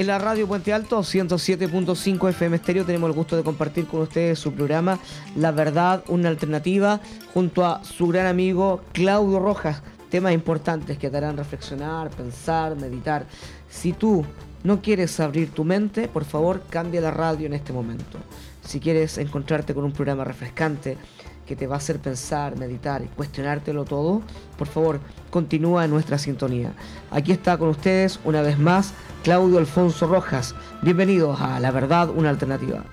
en la radio Puente Alto, 107.5 FM Estéreo. Tenemos el gusto de compartir con ustedes su programa La Verdad, una alternativa, junto a su gran amigo Claudio Rojas. Temas importantes que te harán reflexionar, pensar, meditar. Si tú no quieres abrir tu mente, por favor cambia la radio en este momento. Si quieres encontrarte con un programa refrescante, que te va a hacer pensar, meditar y cuestionártelo todo, por favor, continúa en nuestra sintonía. Aquí está con ustedes una vez más Claudio Alfonso Rojas. Bienvenidos a La Verdad, una alternativa.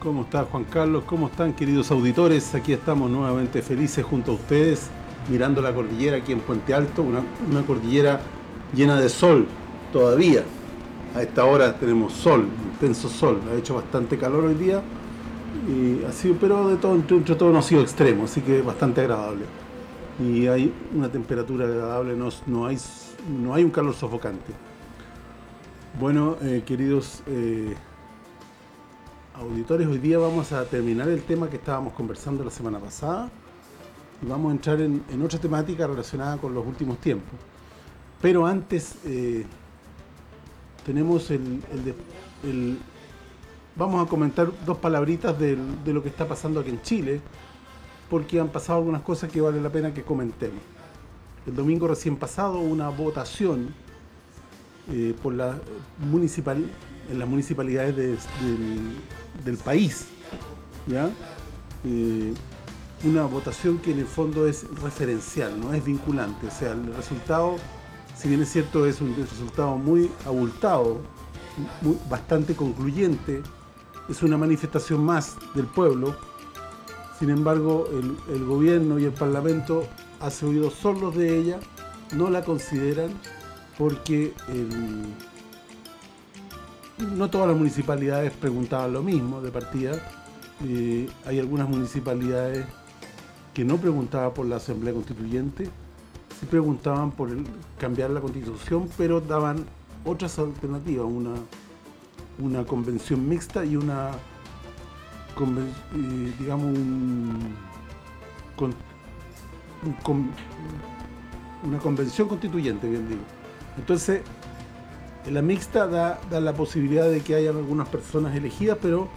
¿Cómo está Juan Carlos? ¿Cómo están queridos auditores? Aquí estamos nuevamente felices junto a ustedes, mirando la cordillera aquí en Puente Alto, una, una cordillera llena de sol todavía. A esta hora tenemos sol, intenso sol, ha hecho bastante calor hoy día, y pero de todo, entre, todo no ha sido extremo, así que bastante agradable. Y hay una temperatura agradable, no, no, hay, no hay un calor sofocante. Bueno, eh, queridos eh, auditores, hoy día vamos a terminar el tema que estábamos conversando la semana pasada y vamos a entrar en, otra temática relacionada con los últimos tiempos. Pero antes eh, tenemos el vamos a comentar dos palabritas de, lo que está pasando aquí en Chile, porque han pasado algunas cosas que vale la pena que comentemos. El domingo recién pasado una votación eh, por en las municipalidades del, país, ¿ya? Eh, una votación que en el fondo es referencial, no es vinculante, o sea, el resultado, si bien es cierto, es un resultado muy abultado, bastante concluyente, es una manifestación más del pueblo. Sin embargo, el, gobierno y el parlamento hace oídos sordos de ella, no la consideran porque no todas las municipalidades preguntaban lo mismo de partida. Eh, hay algunas municipalidades que no preguntaban por la Asamblea Constituyente, sí preguntaban por cambiar la Constitución, pero daban otras alternativas, una una convención mixta y una digamos una convención constituyente, bien digo. Entonces, la mixta da, la posibilidad de que haya algunas personas elegidas, pero,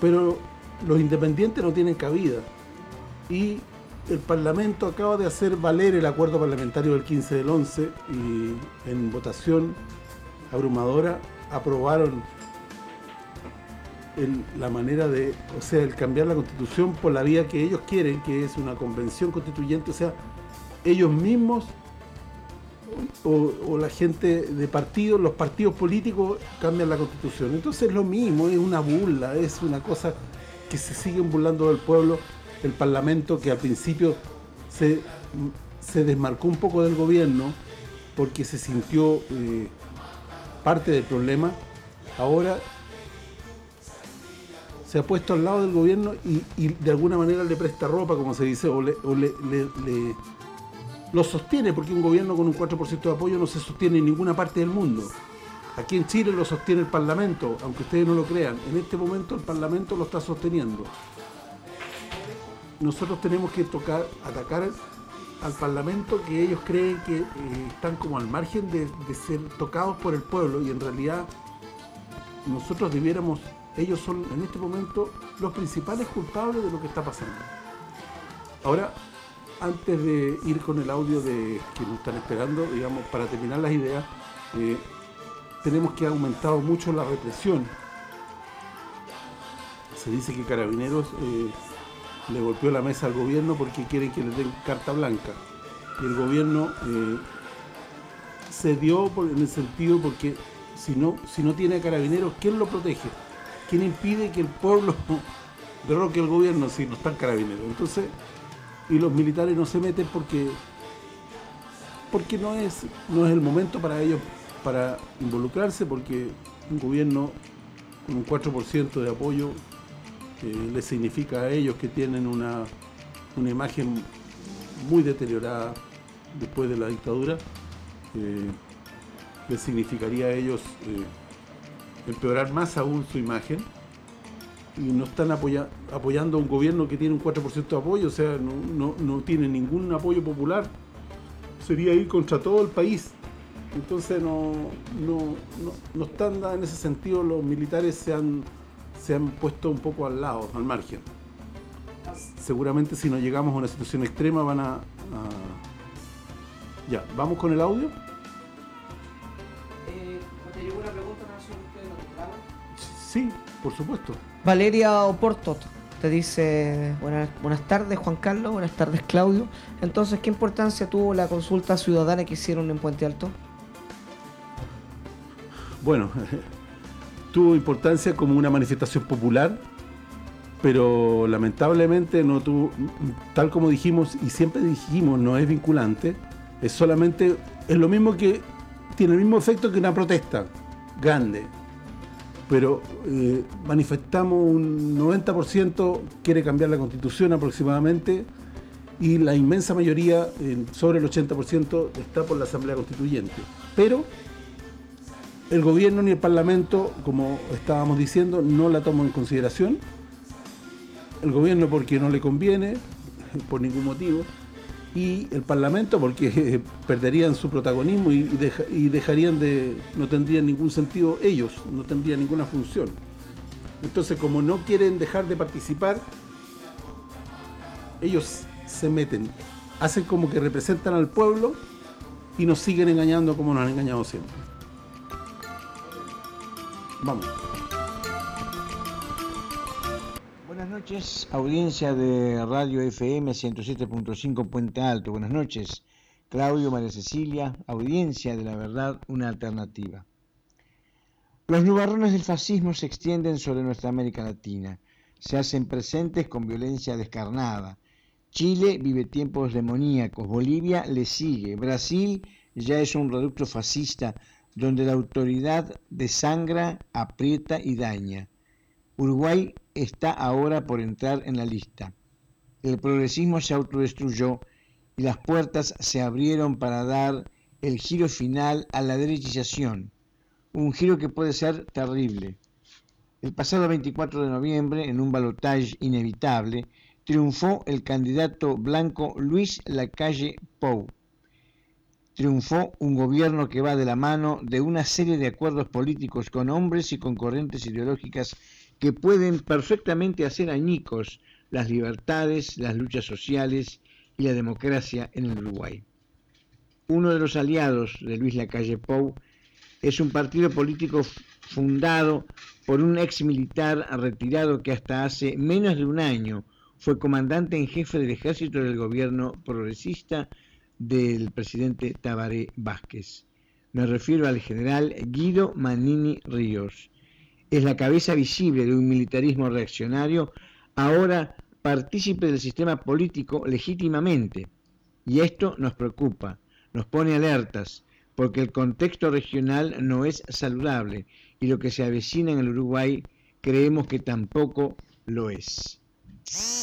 pero los independientes no tienen cabida. Y el Parlamento acaba de hacer valer el acuerdo parlamentario del 15 del 11 y en votación abrumadora aprobaron la manera de, o sea, el cambiar la constitución por la vía que ellos quieren, que es una convención constituyente, o sea, ellos mismos o, la gente de partidos, los partidos políticos cambian la constitución. Entonces es lo mismo, es una burla, es una cosa que se siguen burlando del pueblo, el parlamento que al principio se, desmarcó un poco del gobierno porque se sintió eh, parte del problema, ahora se ha puesto al lado del gobierno y, de alguna manera le presta ropa, como se dice, o, le, lo sostiene, porque un gobierno con un 4% de apoyo no se sostiene en ninguna parte del mundo. Aquí en Chile lo sostiene el Parlamento, aunque ustedes no lo crean. En este momento el Parlamento lo está sosteniendo. Nosotros tenemos que tocar, atacar al Parlamento que ellos creen que eh, están como al margen de, ser tocados por el pueblo y en realidad nosotros debiéramos, ellos son en este momento los principales culpables de lo que está pasando. Ahora, antes de ir con el audio de que nos están esperando, digamos, para terminar las ideas, eh, tenemos que ha aumentado mucho la represión. Se dice que Carabineros eh, le golpeó la mesa al gobierno porque quieren que le den carta blanca. Y el gobierno eh, se en el sentido porque si no, si no tiene carabineros, ¿quién lo protege? ¿Quién impide que el pueblo derroque el gobierno si no están carabineros? Entonces, y los militares no se meten porque porque no es no es el momento para ellos para involucrarse porque un gobierno con un 4% de apoyo les significa a ellos que tienen una, imagen muy deteriorada después de la dictadura, eh, les significaría a ellos eh, empeorar más aún su imagen. Y no están apoyando a un gobierno que tiene un 4% de apoyo, o sea, no, no, tiene ningún apoyo popular, sería ir contra todo el país. Entonces no, no, no, están en ese sentido, los militares se han, se han puesto un poco al lado, al margen. Seguramente si no llegamos a una situación extrema van a... Ya, ¿vamos con el audio? Eh, ¿Te llegó una pregunta Sí, por supuesto. Valeria Oportot te dice buenas, buenas tardes Juan Carlos, buenas tardes Claudio. Entonces, ¿qué importancia tuvo la consulta ciudadana que hicieron en Puente Alto? Bueno, tuvo importancia como una manifestación popular, pero lamentablemente no tuvo, tal como dijimos y siempre dijimos, no es vinculante, es solamente, es lo mismo que, tiene el mismo efecto que una protesta grande, pero eh, manifestamos un 90% quiere cambiar la constitución aproximadamente y la inmensa mayoría, sobre el 80%, está por la Asamblea Constituyente. Pero el gobierno ni el Parlamento, como estábamos diciendo, no la toman en consideración. El gobierno porque no le conviene, por ningún motivo, y el Parlamento porque perderían su protagonismo y, dejarían de, no tendrían ningún sentido ellos, no tendrían ninguna función. Entonces, como no quieren dejar de participar, ellos se meten, hacen como que representan al pueblo y nos siguen engañando como nos han engañado siempre. Vamos. Buenas noches, audiencia de Radio FM 107.5 Puente Alto. Buenas noches, Claudio, María Cecilia, audiencia de la verdad, una alternativa. Los nubarrones del fascismo se extienden sobre nuestra América Latina, se hacen presentes con violencia descarnada. Chile vive tiempos demoníacos, Bolivia le sigue, Brasil ya es un reducto fascista donde la autoridad desangra, aprieta y daña. Uruguay está ahora por entrar en la lista. El progresismo se autodestruyó y las puertas se abrieron para dar el giro final a la derechización, un giro que puede ser terrible. El pasado 24 de noviembre, en un balotaje inevitable, triunfó el candidato blanco Luis Lacalle Pou. Triunfó un gobierno que va de la mano de una serie de acuerdos políticos con hombres y con corrientes ideológicas que pueden perfectamente hacer añicos las libertades, las luchas sociales y la democracia en el Uruguay. Uno de los aliados de Luis Lacalle Pou es un partido político fundado por un ex militar retirado que hasta hace menos de un año fue comandante en jefe del ejército del gobierno progresista del presidente Tabaré Vázquez. Me refiero al general Guido Manini Ríos, es la cabeza visible de un militarismo reaccionario, ahora partícipe del sistema político legítimamente. Y esto nos preocupa, nos pone alertas, porque el contexto regional no es saludable y lo que se avecina en el Uruguay creemos que tampoco lo es.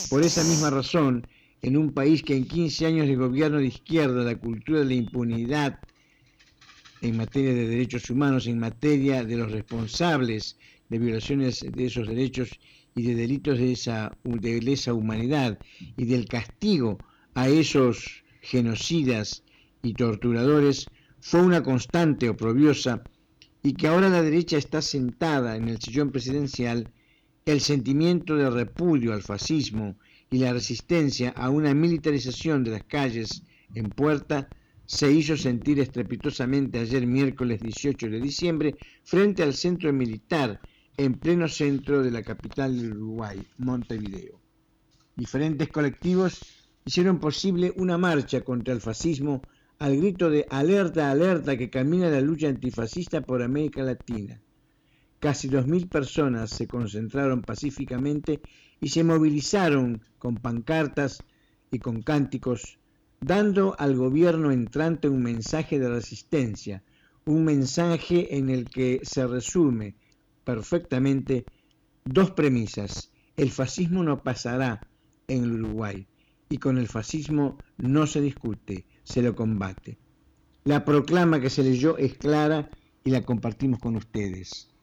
Por esa misma razón, en un país que en 15 años de gobierno de izquierda, la cultura de la impunidad en materia de derechos humanos, en materia de los responsables de violaciones de esos derechos y de delitos de, esa, de humanidad y del castigo a esos genocidas y torturadores fue una constante oprobiosa y que ahora la derecha está sentada en el sillón presidencial, el sentimiento de repudio al fascismo y la resistencia a una militarización de las calles en puerta se hizo sentir estrepitosamente ayer miércoles 18 de diciembre frente al centro militar en pleno centro de la capital del Uruguay, Montevideo. Diferentes colectivos hicieron posible una marcha contra el fascismo al grito de alerta, alerta que camina la lucha antifascista por América Latina. Casi dos mil personas se concentraron pacíficamente y se movilizaron con pancartas y con cánticos, dando al gobierno entrante un mensaje de resistencia, un mensaje en el que se resume perfectamente dos premisas. El fascismo no pasará en el Uruguay y con el fascismo no se discute, se lo combate. La proclama que se leyó es clara y la compartimos con ustedes.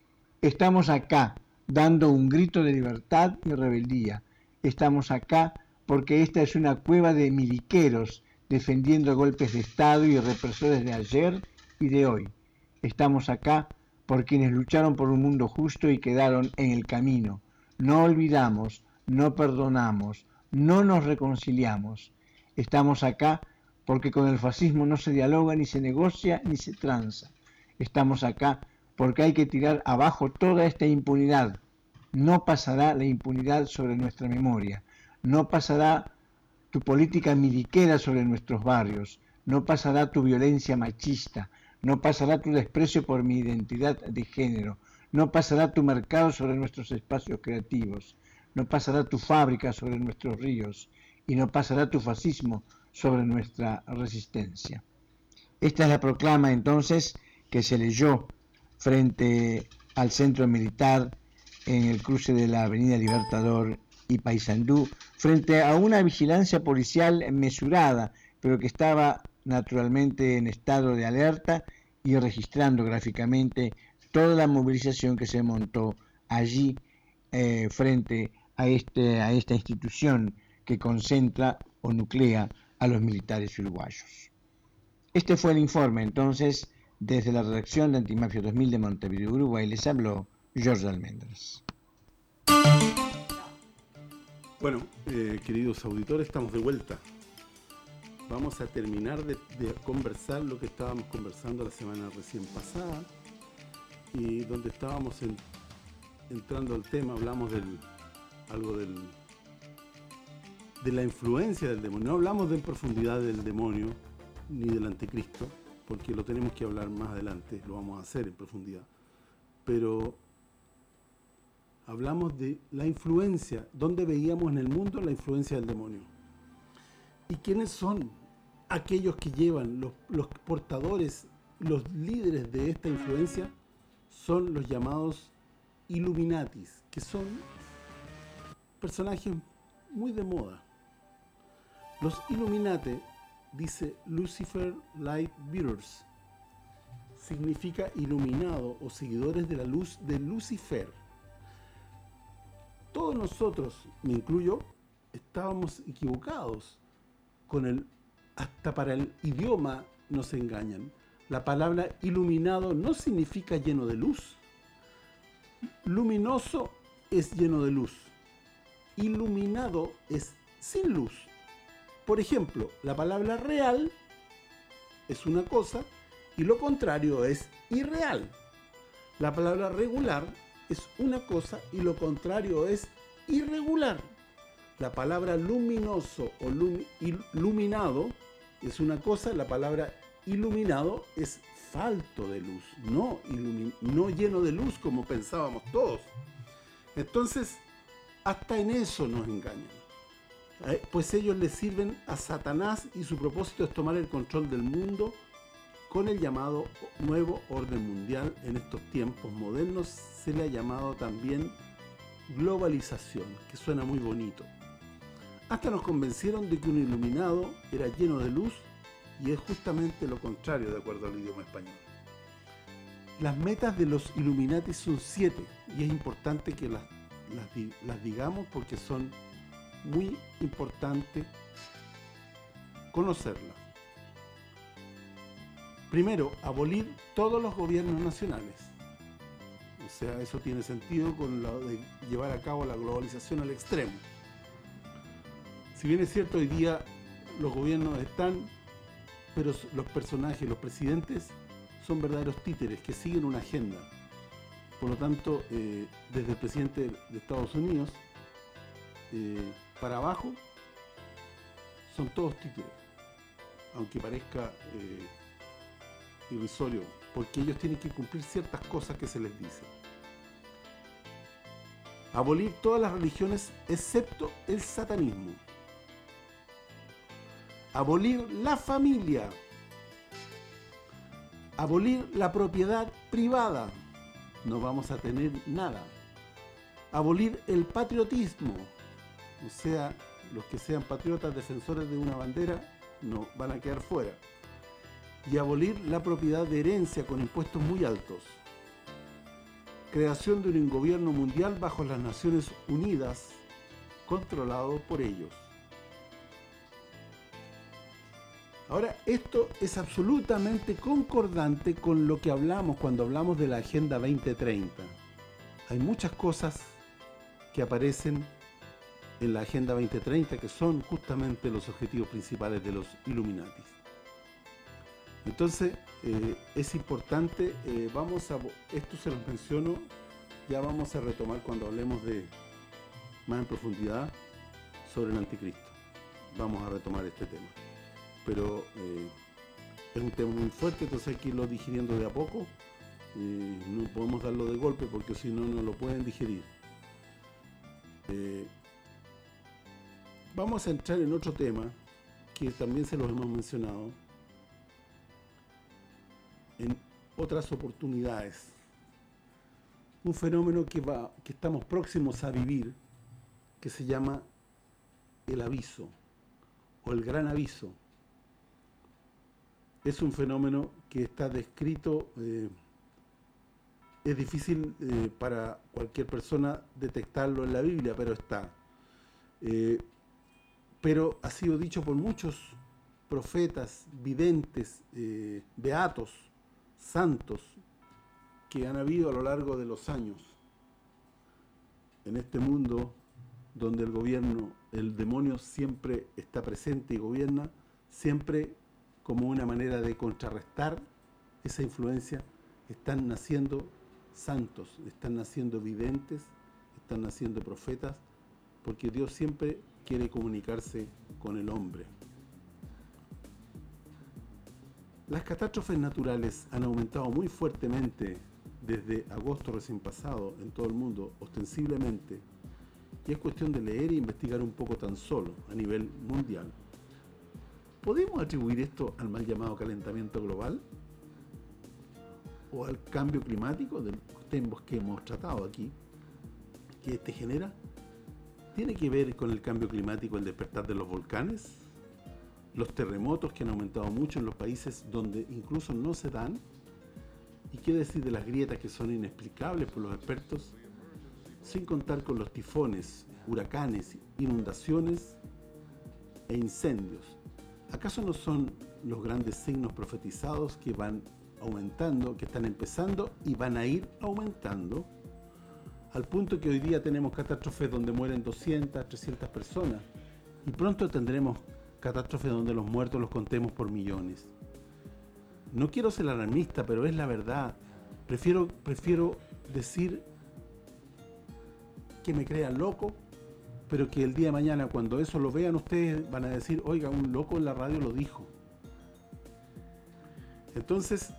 Estamos acá dando un grito de libertad y rebeldía. Estamos acá porque esta es una cueva de miliqueros defendiendo golpes de Estado y represores de ayer y de hoy. Estamos acá por quienes lucharon por un mundo justo y quedaron en el camino. No olvidamos, no perdonamos, no nos reconciliamos. Estamos acá porque con el fascismo no se dialoga, ni se negocia, ni se tranza. Estamos acá porque hay que tirar abajo toda esta impunidad. No pasará la impunidad sobre nuestra memoria. No pasará tu política miliquera sobre nuestros barrios. No pasará tu violencia machista. No pasará tu desprecio por mi identidad de género. No pasará tu mercado sobre nuestros espacios creativos. No pasará tu fábrica sobre nuestros ríos. Y no pasará tu fascismo sobre nuestra resistencia. Esta es la proclama entonces que se leyó frente al centro militar en el cruce de la Avenida Libertador y Paysandú, frente a una vigilancia policial mesurada, pero que estaba naturalmente en estado de alerta y registrando gráficamente toda la movilización que se montó allí eh, frente a, este, a esta institución que concentra o nuclea a los militares uruguayos. Este fue el informe entonces desde la redacción de Antimafia 2000 de Montevideo, Uruguay, les habló George Almendras. Bueno, eh, queridos auditores, estamos de vuelta vamos a terminar de, conversar lo que estábamos conversando la semana recién pasada y donde estábamos entrando al tema, hablamos del algo del de la influencia del demonio. No hablamos de en profundidad del demonio ni del anticristo, porque lo tenemos que hablar más adelante, lo vamos a hacer en profundidad. Pero hablamos de la influencia, donde veíamos en el mundo la influencia del demonio. ¿Y quiénes son aquellos que llevan, los, portadores, los líderes de esta influencia, son los llamados Illuminatis, que son personajes muy de moda. Los Illuminati, dice Lucifer Light Bearers, significa iluminado o seguidores de la luz de Lucifer. Todos nosotros, me incluyo, estábamos equivocados con el hasta para el idioma nos engañan. La palabra iluminado no significa lleno de luz. Luminoso es lleno de luz. Iluminado es sin luz. Por ejemplo, la palabra real es una cosa y lo contrario es irreal. La palabra regular es una cosa y lo contrario es irregular. La palabra luminoso o iluminado es una cosa, la palabra iluminado es falto de luz, no, no lleno de luz como pensábamos todos. Entonces, hasta en eso nos engañan. Eh, pues ellos le sirven a Satanás y su propósito es tomar el control del mundo con el llamado nuevo orden mundial. En estos tiempos modernos se le ha llamado también globalización, que suena muy bonito. Hasta nos convencieron de que un iluminado era lleno de luz y es justamente lo contrario de acuerdo al idioma español. Las metas de los Illuminati son siete y es importante que las, las, digamos porque son muy importantes conocerlas. Primero, abolir todos los gobiernos nacionales. O sea, eso tiene sentido con lo de llevar a cabo la globalización al extremo. Si bien es cierto, hoy día los gobiernos están, pero los personajes, los presidentes, son verdaderos títeres que siguen una agenda. Por lo tanto, eh, desde el presidente de Estados Unidos eh, para abajo, son todos títeres. Aunque parezca eh, irrisorio, porque ellos tienen que cumplir ciertas cosas que se les dice. Abolir todas las religiones excepto el satanismo abolir la familia, abolir la propiedad privada, no vamos a tener nada, abolir el patriotismo, o sea, los que sean patriotas defensores de una bandera no van a quedar fuera, y abolir la propiedad de herencia con impuestos muy altos, creación de un gobierno mundial bajo las Naciones Unidas controlado por ellos. Ahora, esto es absolutamente concordante con lo que hablamos cuando hablamos de la Agenda 2030. Hay muchas cosas que aparecen en la Agenda 2030 que son justamente los objetivos principales de los Illuminatis. Entonces, eh, es importante, eh, vamos a, esto se los menciono, ya vamos a retomar cuando hablemos de más en profundidad sobre el anticristo. Vamos a retomar este tema. Pero eh, es un tema muy fuerte, entonces hay que irlo digiriendo de a poco. no podemos darlo de golpe porque si no, no lo pueden digerir. Vamos a entrar en otro tema que también se los hemos mencionado en otras oportunidades. Un fenómeno que, va, que estamos próximos a vivir, que se llama el aviso, o el gran aviso. Es un fenómeno que está descrito, eh, es difícil eh, para cualquier persona detectarlo en la Biblia, pero está. Eh, pero ha sido dicho por muchos profetas, videntes, beatos, santos que han habido a lo largo de los años en este mundo donde el gobierno, el demonio siempre está presente y gobierna, siempre como una manera de contrarrestar esa influencia, están naciendo santos, están naciendo videntes, están naciendo profetas, porque Dios siempre quiere comunicarse con el hombre. Las catástrofes naturales han aumentado muy fuertemente desde agosto recién pasado en todo el mundo, ostensiblemente, y es cuestión de leer e investigar un poco tan solo a nivel mundial. ¿Podemos atribuir esto al mal llamado calentamiento global? ¿O al cambio climático de los temas que hemos tratado aquí, que este genera? ¿Tiene que ver con el cambio climático el despertar de los volcanes? los terremotos que han aumentado mucho en los países donde incluso no se dan, y qué decir de las grietas que son inexplicables por los expertos, sin contar con los tifones, huracanes, inundaciones e incendios. ¿Acaso no son los grandes signos profetizados que van aumentando, que están empezando y van a ir aumentando? Al punto que hoy día tenemos catástrofes donde mueren 200, 300 personas y pronto tendremos catástrofe donde los muertos los contemos por millones. No quiero ser alarmista, pero es la verdad. Prefiero, prefiero decir que me crean loco, pero que el día de mañana cuando eso lo vean ustedes van a decir, oiga, un loco en la radio lo dijo. Entonces,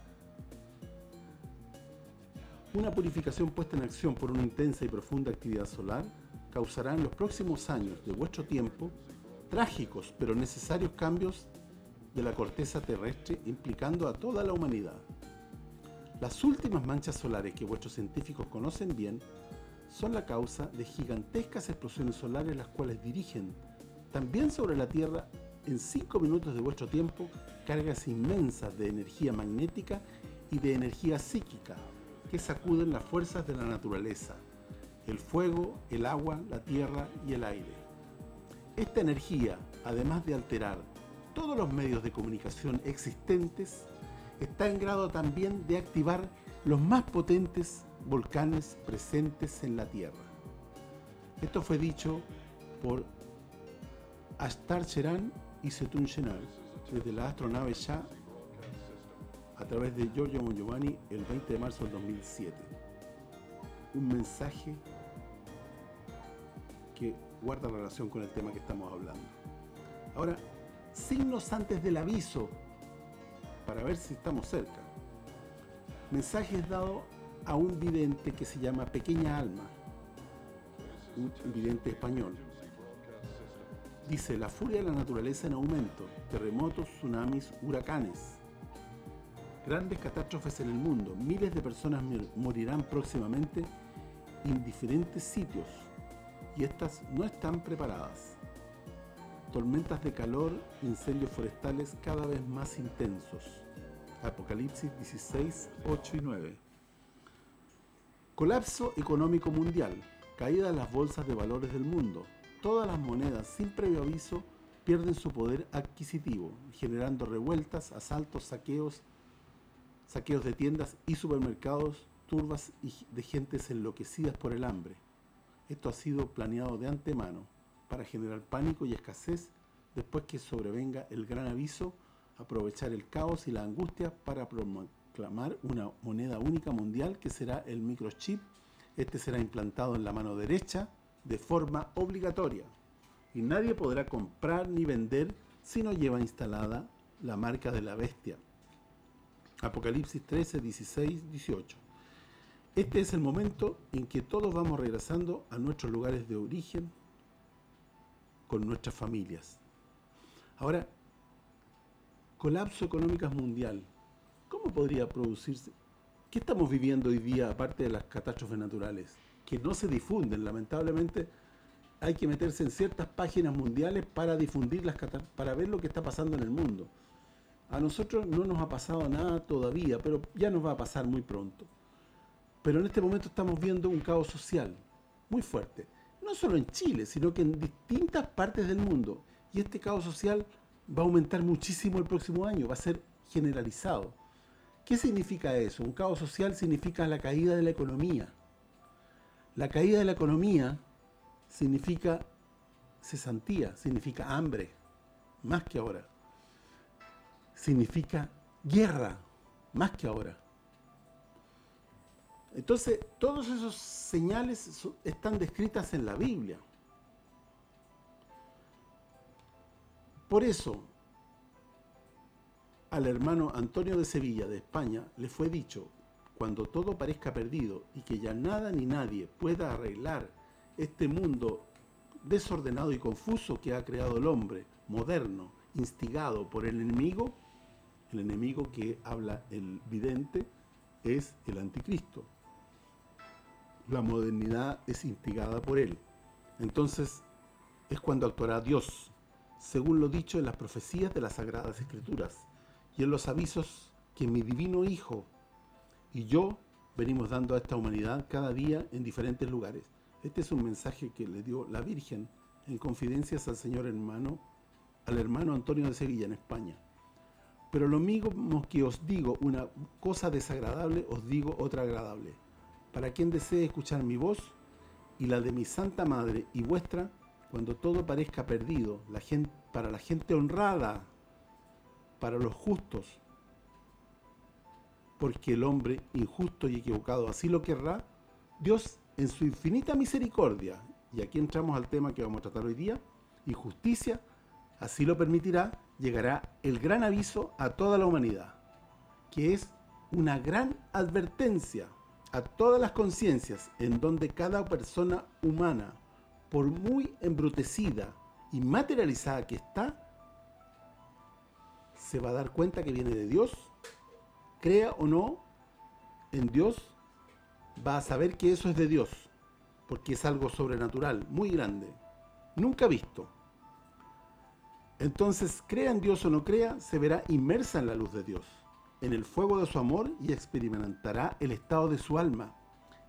una purificación puesta en acción por una intensa y profunda actividad solar causará en los próximos años de vuestro tiempo trágicos pero necesarios cambios de la corteza terrestre implicando a toda la humanidad. Las últimas manchas solares que vuestros científicos conocen bien son la causa de gigantescas explosiones solares las cuales dirigen también sobre la Tierra en 5 minutos de vuestro tiempo cargas inmensas de energía magnética y de energía psíquica que sacuden las fuerzas de la naturaleza, el fuego, el agua, la tierra y el aire. Esta energía, además de alterar todos los medios de comunicación existentes, está en grado también de activar los más potentes volcanes presentes en la Tierra. Esto fue dicho por Astar Cheran y Setun Shenar desde la astronave Shah a través de Giorgio Mongiovanni el 20 de marzo del 2007. Un mensaje que guarda relación con el tema que estamos hablando. Ahora, signos antes del aviso, para ver si estamos cerca. Mensaje es dado a un vidente que se llama Pequeña Alma, un vidente español. Dice, la furia de la naturaleza en aumento, terremotos, tsunamis, huracanes, grandes catástrofes en el mundo, miles de personas morirán próximamente en diferentes sitios, y estas no están preparadas. Tormentas de calor, incendios forestales cada vez más intensos. Apocalipsis 16, 8 y 9. Colapso económico mundial. Caída de las bolsas de valores del mundo. Todas las monedas sin previo aviso pierden su poder adquisitivo, generando revueltas, asaltos, saqueos, saqueos de tiendas y supermercados, turbas de gentes enloquecidas por el hambre. Esto ha sido planeado de antemano para generar pánico y escasez después que sobrevenga el gran aviso, aprovechar el caos y la angustia para proclamar una moneda única mundial que será el microchip. Este será implantado en la mano derecha de forma obligatoria y nadie podrá comprar ni vender si no lleva instalada la marca de la bestia. Apocalipsis 13, 16, 18. Este es el momento en que todos vamos regresando a nuestros lugares de origen con nuestras familias. Ahora, colapso económico mundial. ¿Cómo podría producirse? ¿Qué estamos viviendo hoy día aparte de las catástrofes naturales? Que no se difunden, lamentablemente hay que meterse en ciertas páginas mundiales para difundirlas, para ver lo que está pasando en el mundo. A nosotros no nos ha pasado nada todavía, pero ya nos va a pasar muy pronto. Pero en este momento estamos viendo un caos social muy fuerte. No solo en Chile, sino que en distintas partes del mundo. Y este caos social va a aumentar muchísimo el próximo año, va a ser generalizado. ¿Qué significa eso? Un caos social significa la caída de la economía. La caída de la economía significa cesantía, significa hambre, más que ahora. Significa guerra, más que ahora. Entonces, todos esos señales están descritas en la Biblia. Por eso, al hermano Antonio de Sevilla, de España, le fue dicho, cuando todo parezca perdido y que ya nada ni nadie pueda arreglar este mundo desordenado y confuso que ha creado el hombre, moderno, instigado por el enemigo, el enemigo que habla el vidente es el anticristo. La modernidad es instigada por él. Entonces, es cuando actuará Dios, según lo dicho en las profecías de las Sagradas Escrituras y en los avisos que mi divino Hijo y yo venimos dando a esta humanidad cada día en diferentes lugares. Este es un mensaje que le dio la Virgen en confidencias al señor hermano, al hermano Antonio de Sevilla en España. Pero lo mismo que os digo una cosa desagradable, os digo otra agradable. Para quien desee escuchar mi voz y la de mi Santa Madre y vuestra, cuando todo parezca perdido, la gente, para la gente honrada, para los justos, porque el hombre injusto y equivocado así lo querrá, Dios en su infinita misericordia, y aquí entramos al tema que vamos a tratar hoy día, y justicia, así lo permitirá, llegará el gran aviso a toda la humanidad, que es una gran advertencia a todas las conciencias en donde cada persona humana, por muy embrutecida y materializada que está, se va a dar cuenta que viene de Dios, crea o no en Dios, va a saber que eso es de Dios, porque es algo sobrenatural, muy grande, nunca visto. Entonces, crea en Dios o no crea, se verá inmersa en la luz de Dios, en el fuego de su amor y experimentará el estado de su alma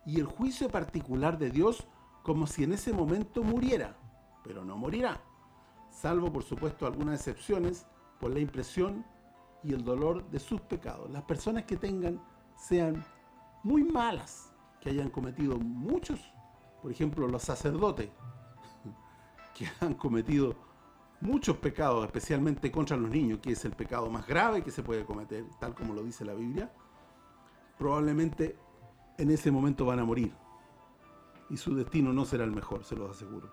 y el juicio particular de Dios como si en ese momento muriera, pero no morirá, salvo por supuesto algunas excepciones por la impresión y el dolor de sus pecados. Las personas que tengan sean muy malas, que hayan cometido muchos, por ejemplo, los sacerdotes, que han cometido muchos pecados, especialmente contra los niños, que es el pecado más grave que se puede cometer, tal como lo dice la Biblia, probablemente en ese momento van a morir. Y su destino no será el mejor, se los aseguro.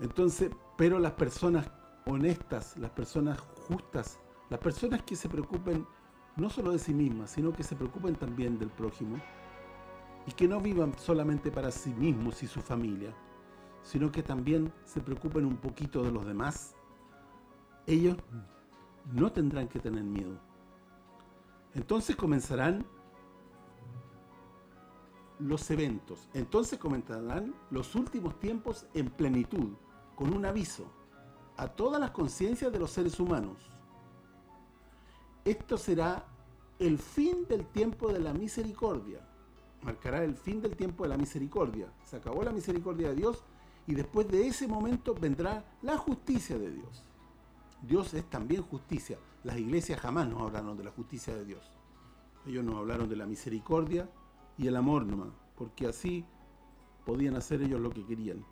Entonces, pero las personas honestas, las personas justas, las personas que se preocupen no solo de sí mismas, sino que se preocupen también del prójimo, y que no vivan solamente para sí mismos y su familia, sino que también se preocupen un poquito de los demás, ellos no tendrán que tener miedo. Entonces comenzarán los eventos, entonces comenzarán los últimos tiempos en plenitud, con un aviso a todas las conciencias de los seres humanos. Esto será el fin del tiempo de la misericordia marcará el fin del tiempo de la misericordia. Se acabó la misericordia de Dios y después de ese momento vendrá la justicia de Dios. Dios es también justicia. Las iglesias jamás nos hablaron de la justicia de Dios. Ellos nos hablaron de la misericordia y el amor nomás, porque así podían hacer ellos lo que querían.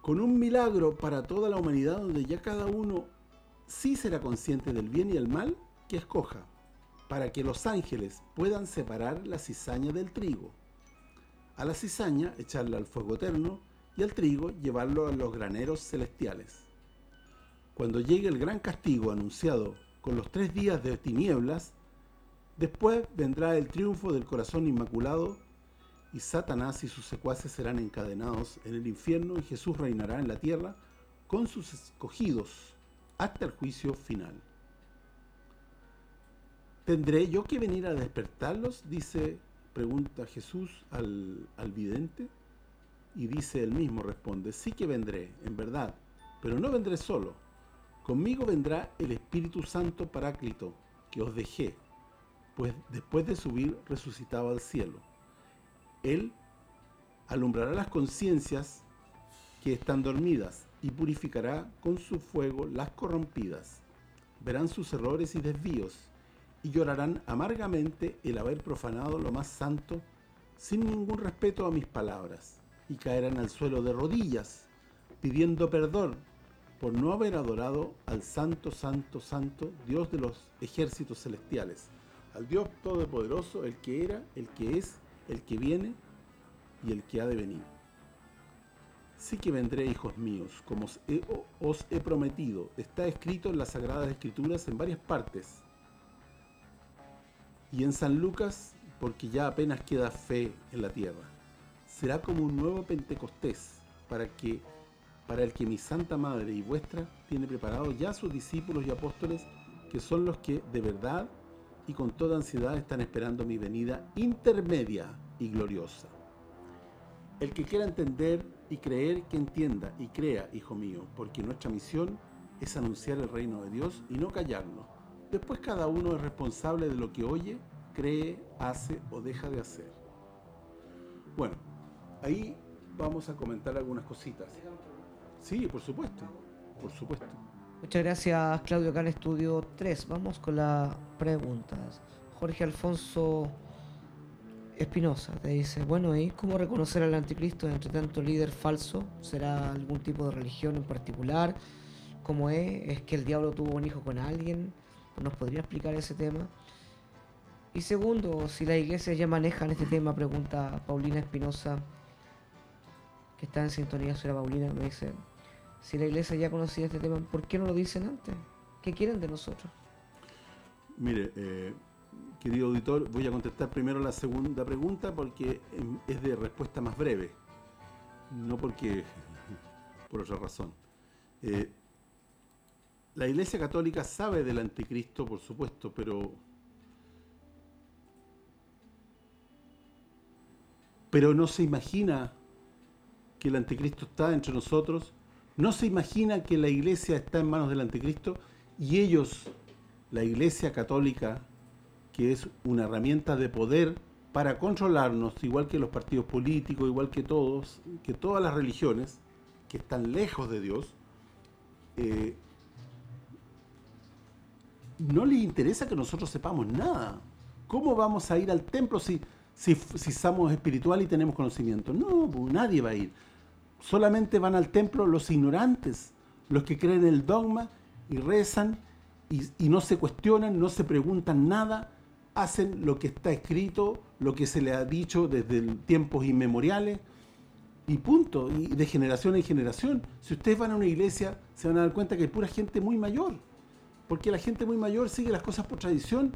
Con un milagro para toda la humanidad donde ya cada uno sí será consciente del bien y el mal que escoja, para que los ángeles puedan separar la cizaña del trigo. A la cizaña echarla al fuego eterno y al trigo llevarlo a los graneros celestiales. Cuando llegue el gran castigo anunciado con los tres días de tinieblas, después vendrá el triunfo del corazón inmaculado y Satanás y sus secuaces serán encadenados en el infierno y Jesús reinará en la tierra con sus escogidos hasta el juicio final. ¿Tendré yo que venir a despertarlos? Dice, pregunta Jesús al, al vidente. Y dice él mismo, responde, sí que vendré, en verdad, pero no vendré solo. Conmigo vendrá el Espíritu Santo Paráclito, que os dejé, pues después de subir resucitaba al cielo él alumbrará las conciencias que están dormidas y purificará con su fuego las corrompidas. Verán sus errores y desvíos y llorarán amargamente el haber profanado lo más santo sin ningún respeto a mis palabras y caerán al suelo de rodillas pidiendo perdón por no haber adorado al santo, santo, santo Dios de los ejércitos celestiales, al Dios Todopoderoso, el que era, el que es el que viene y el que ha de venir. Sí que vendré, hijos míos, como os he, prometido. Está escrito en las Sagradas Escrituras en varias partes. Y en San Lucas, porque ya apenas queda fe en la tierra. Será como un nuevo Pentecostés, para que para el que mi Santa Madre y vuestra tiene preparado ya sus discípulos y apóstoles, que son los que de verdad y con toda ansiedad están esperando mi venida intermedia y gloriosa. El que quiera entender y creer, que entienda y crea, hijo mío, porque nuestra misión es anunciar el reino de Dios y no callarlo. Después cada uno es responsable de lo que oye, cree, hace o deja de hacer. Bueno, ahí vamos a comentar algunas cositas. Sí, por supuesto, por supuesto. Muchas gracias, Claudio, acá en Estudio 3. Vamos con las preguntas. Jorge Alfonso Espinosa te dice, bueno, ¿y cómo reconocer al anticristo entre tanto líder falso? ¿Será algún tipo de religión en particular? ¿Cómo es? ¿Es que el diablo tuvo un hijo con alguien? ¿Nos podría explicar ese tema? Y segundo, si la iglesia ya manejan este tema, pregunta Paulina Espinosa, que está en sintonía, señora Paulina, me dice, si la iglesia ya conocía este tema, ¿por qué no lo dicen antes? ¿Qué quieren de nosotros? Mire, eh, querido auditor, voy a contestar primero la segunda pregunta porque em, es de respuesta más breve, no porque por otra razón. Eh, la Iglesia Católica sabe del anticristo, por supuesto, pero pero no se imagina que el anticristo está entre nosotros no se imagina que la iglesia está en manos del anticristo y ellos, la iglesia católica, que es una herramienta de poder para controlarnos, igual que los partidos políticos, igual que todos, que todas las religiones, que están lejos de Dios, eh, no les interesa que nosotros sepamos nada. ¿Cómo vamos a ir al templo si, si, si somos espiritual y tenemos conocimiento? No, nadie va a ir solamente van al templo los ignorantes, los que creen en el dogma y rezan y, no se cuestionan, no se preguntan nada, hacen lo que está escrito, lo que se le ha dicho desde tiempos inmemoriales y punto, y de generación en generación. Si ustedes van a una iglesia, se van a dar cuenta que hay pura gente muy mayor, porque la gente muy mayor sigue las cosas por tradición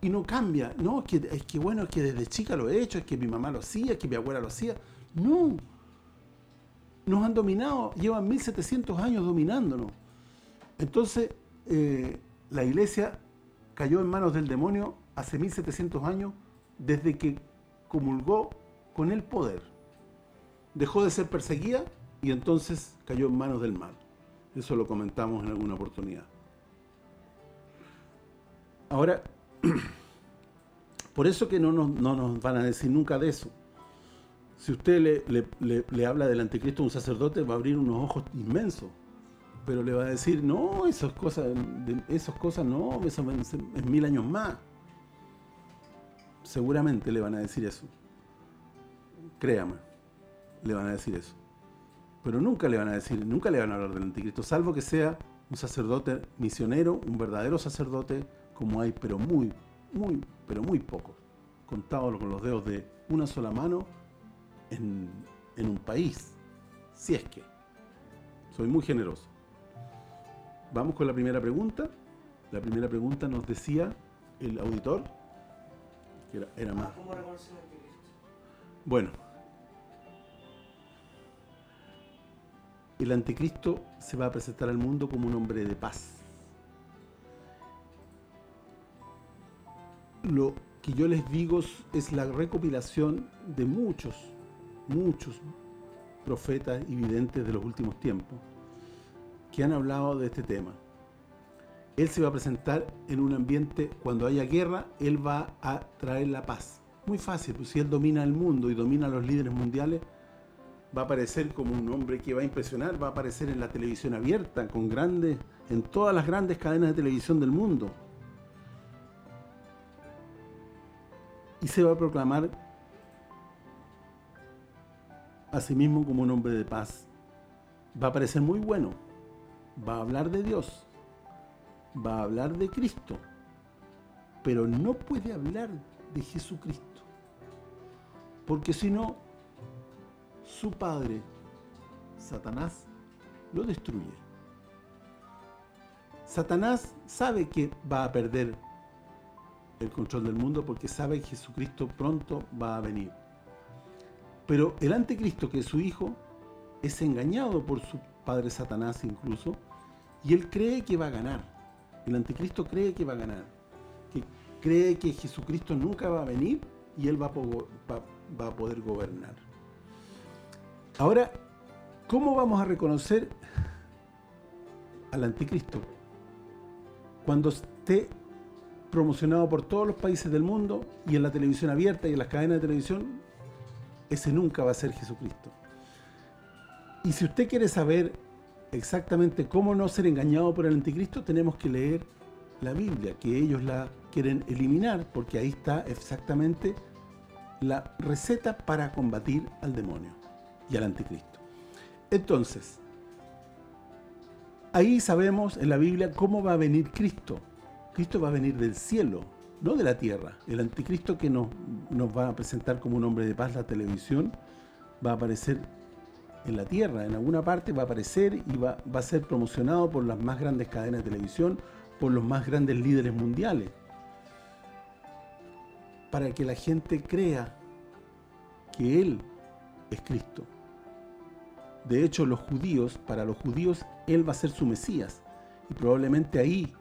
y no cambia. No, es que, es que bueno, es que desde chica lo he hecho, es que mi mamá lo hacía, es que mi abuela lo hacía. No, nos han dominado, llevan 1700 años dominándonos. Entonces, eh, la iglesia cayó en manos del demonio hace 1700 años desde que comulgó con el poder. Dejó de ser perseguida y entonces cayó en manos del mal. Eso lo comentamos en alguna oportunidad. Ahora, por eso que no nos, no van a decir nunca de eso Si usted le, habla del anticristo a un sacerdote, va a abrir unos ojos inmensos. Pero le va a decir, no, esas cosas, esas cosas no, es mil años más. Seguramente le van a decir eso. Créame, le van a decir eso. Pero nunca le van a decir, nunca le van a hablar del anticristo, salvo que sea un sacerdote misionero, un verdadero sacerdote, como hay, pero muy, muy, pero muy pocos, contados con los dedos de una sola mano en, en un país, si es que. Soy muy generoso. Vamos con la primera pregunta. La primera pregunta nos decía el auditor, que era, era más... ¿Cómo reconocer el anticristo? Bueno, el anticristo se va a presentar al mundo como un hombre de paz. Lo que yo les digo es la recopilación de muchos, muchos profetas y videntes de los últimos tiempos que han hablado de este tema. Él se va a presentar en un ambiente, cuando haya guerra, él va a traer la paz. Muy fácil, pues si él domina el mundo y domina a los líderes mundiales, va a aparecer como un hombre que va a impresionar, va a aparecer en la televisión abierta, con grandes, en todas las grandes cadenas de televisión del mundo. Y se va a proclamar a sí mismo como un hombre de paz. Va a parecer muy bueno. Va a hablar de Dios. Va a hablar de Cristo. Pero no puede hablar de Jesucristo. Porque si no, su padre, Satanás, lo destruye. Satanás sabe que va a perder el control del mundo porque sabe que Jesucristo pronto va a venir. Pero el anticristo, que es su hijo, es engañado por su padre Satanás incluso, y él cree que va a ganar. El anticristo cree que va a ganar. Que cree que Jesucristo nunca va a venir y él va a, va a poder gobernar. Ahora, ¿cómo vamos a reconocer al anticristo? Cuando esté promocionado por todos los países del mundo y en la televisión abierta y en las cadenas de televisión, ese nunca va a ser Jesucristo. Y si usted quiere saber exactamente cómo no ser engañado por el anticristo, tenemos que leer la Biblia, que ellos la quieren eliminar, porque ahí está exactamente la receta para combatir al demonio y al anticristo. Entonces, ahí sabemos en la Biblia cómo va a venir Cristo. Cristo va a venir del cielo, no de la tierra. El anticristo que nos, nos va a presentar como un hombre de paz la televisión va a aparecer en la tierra, en alguna parte va a aparecer y va, va a ser promocionado por las más grandes cadenas de televisión, por los más grandes líderes mundiales, para que la gente crea que Él es Cristo. De hecho, los judíos, para los judíos, Él va a ser su Mesías. Y probablemente ahí,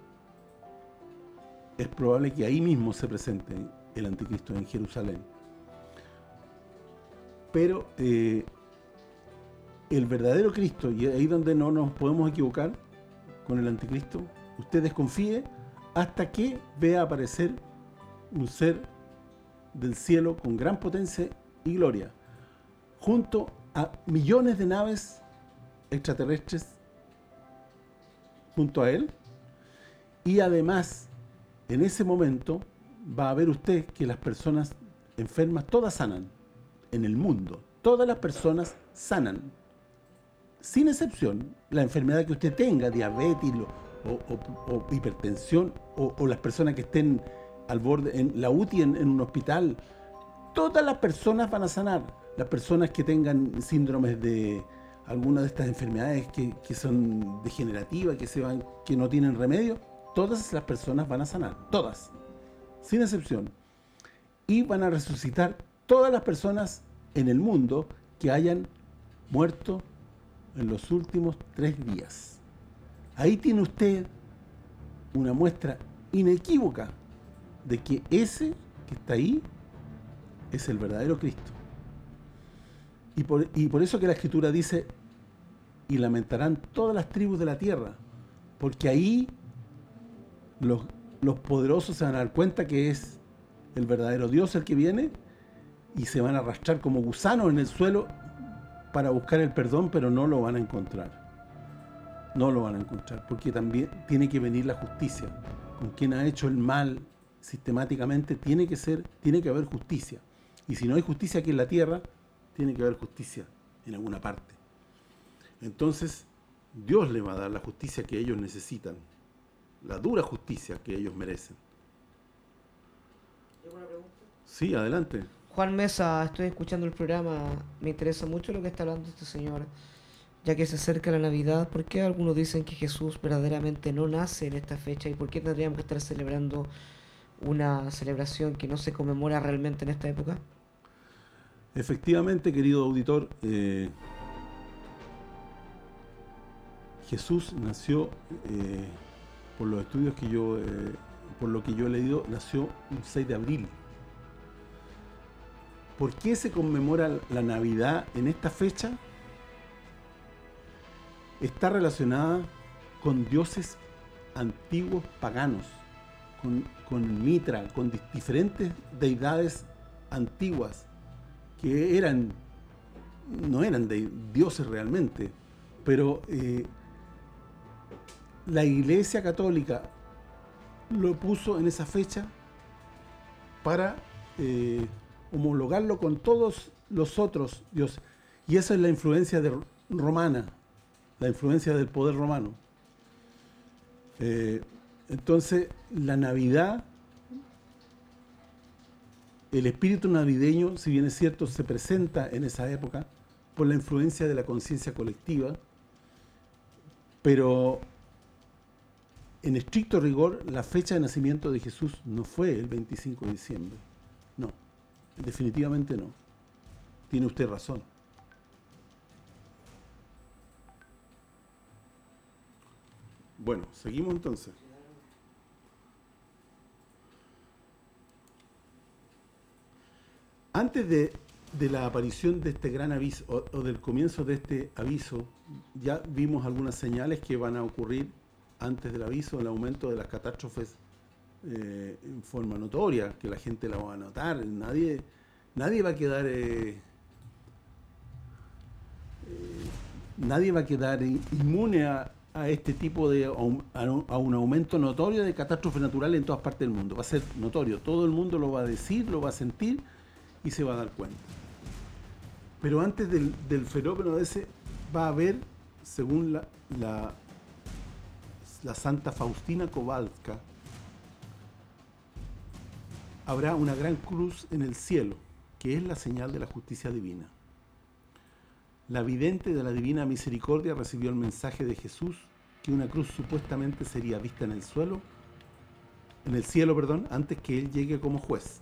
es probable que ahí mismo se presente el anticristo en Jerusalén. Pero eh, el verdadero Cristo, y ahí donde no nos podemos equivocar con el anticristo, usted desconfíe hasta que vea aparecer un ser del cielo con gran potencia y gloria, junto a millones de naves extraterrestres junto a él y además en ese momento va a ver usted que las personas enfermas todas sanan en el mundo. Todas las personas sanan. Sin excepción la enfermedad que usted tenga diabetes o, hipertensión o, las personas que estén al borde en la UTI en un hospital todas las personas van a sanar. Las personas que tengan síndromes de alguna de estas enfermedades que, son degenerativas, que, se van, que no tienen remedio, todas las personas van a sanar, todas, sin excepción. Y van a resucitar todas las personas en el mundo que hayan muerto en los últimos tres días. Ahí tiene usted una muestra inequívoca de que ese que está ahí es el verdadero Cristo. Y por, eso que la Escritura dice, y lamentarán todas las tribus de la tierra, porque ahí los, poderosos se van a dar cuenta que es el verdadero Dios el que viene, y se van a arrastrar como gusanos en el suelo para buscar el perdón, pero no lo van a encontrar. No lo van a encontrar, porque también tiene que venir la justicia. Con quien ha hecho el mal sistemáticamente, tiene que ser, tiene que haber justicia. Y si no hay justicia aquí en la tierra, tiene que haber justicia en alguna parte. Entonces, Dios le va a dar la justicia que ellos necesitan, la dura justicia que ellos merecen. ¿Alguna pregunta? Sí, adelante. Juan Mesa, estoy escuchando el programa, me interesa mucho lo que está hablando este señor, ya que se acerca la Navidad, ¿por qué algunos dicen que Jesús verdaderamente no nace en esta fecha y por qué tendríamos que estar celebrando una celebración que no se conmemora realmente en esta época? Efectivamente, querido auditor, eh, Jesús nació, eh, por los estudios que yo, eh, por lo que yo he leído, nació un 6 de abril. ¿Por qué se conmemora la Navidad en esta fecha? Está relacionada con dioses antiguos paganos, con, Mitra, con diferentes deidades antiguas que eran no eran de dioses realmente, pero eh, la Iglesia Católica lo puso en esa fecha para eh, homologarlo con todos los otros dioses. Y esa es la influencia de, romana, la influencia del poder romano. Eh, entonces, la Navidad, el espíritu navideño, si bien es cierto, se presenta en esa época por la influencia de la conciencia colectiva, pero en estricto rigor, la fecha de nacimiento de Jesús no fue el 25 de diciembre. No, definitivamente no. Tiene usted razón. Bueno, seguimos entonces. Antes de, de la aparición de este gran aviso, o, o del comienzo de este aviso, ya vimos algunas señales que van a ocurrir antes del aviso, el aumento de las catástrofes eh, en forma notoria, que la gente la va a notar, nadie nadie va a quedar eh, eh, nadie va a quedar inmune a, a este tipo de a un, aumento notorio de catástrofes naturales en todas partes del mundo, va a ser notorio, todo el mundo lo va a decir, lo va a sentir y se va a dar cuenta. Pero antes del, del fenómeno ese va a haber, según la, la la Santa Faustina Kowalska, habrá una gran cruz en el cielo, que es la señal de la justicia divina. La vidente de la Divina Misericordia recibió el mensaje de Jesús que una cruz supuestamente sería vista en el suelo, en el cielo, perdón, antes que él llegue como juez.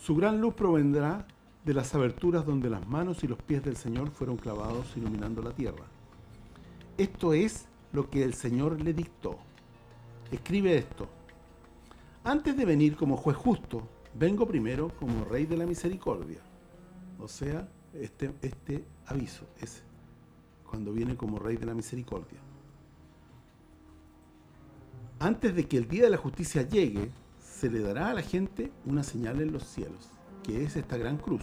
Su gran luz provendrá de las aberturas donde las manos y los pies del Señor fueron clavados iluminando la tierra. Esto es lo que el Señor le dictó. Escribe esto. Antes de venir como juez justo, vengo primero como rey de la misericordia. O sea, este, este aviso es cuando viene como rey de la misericordia. Antes de que el día de la justicia llegue, se le dará a la gente una señal en los cielos, que es esta gran cruz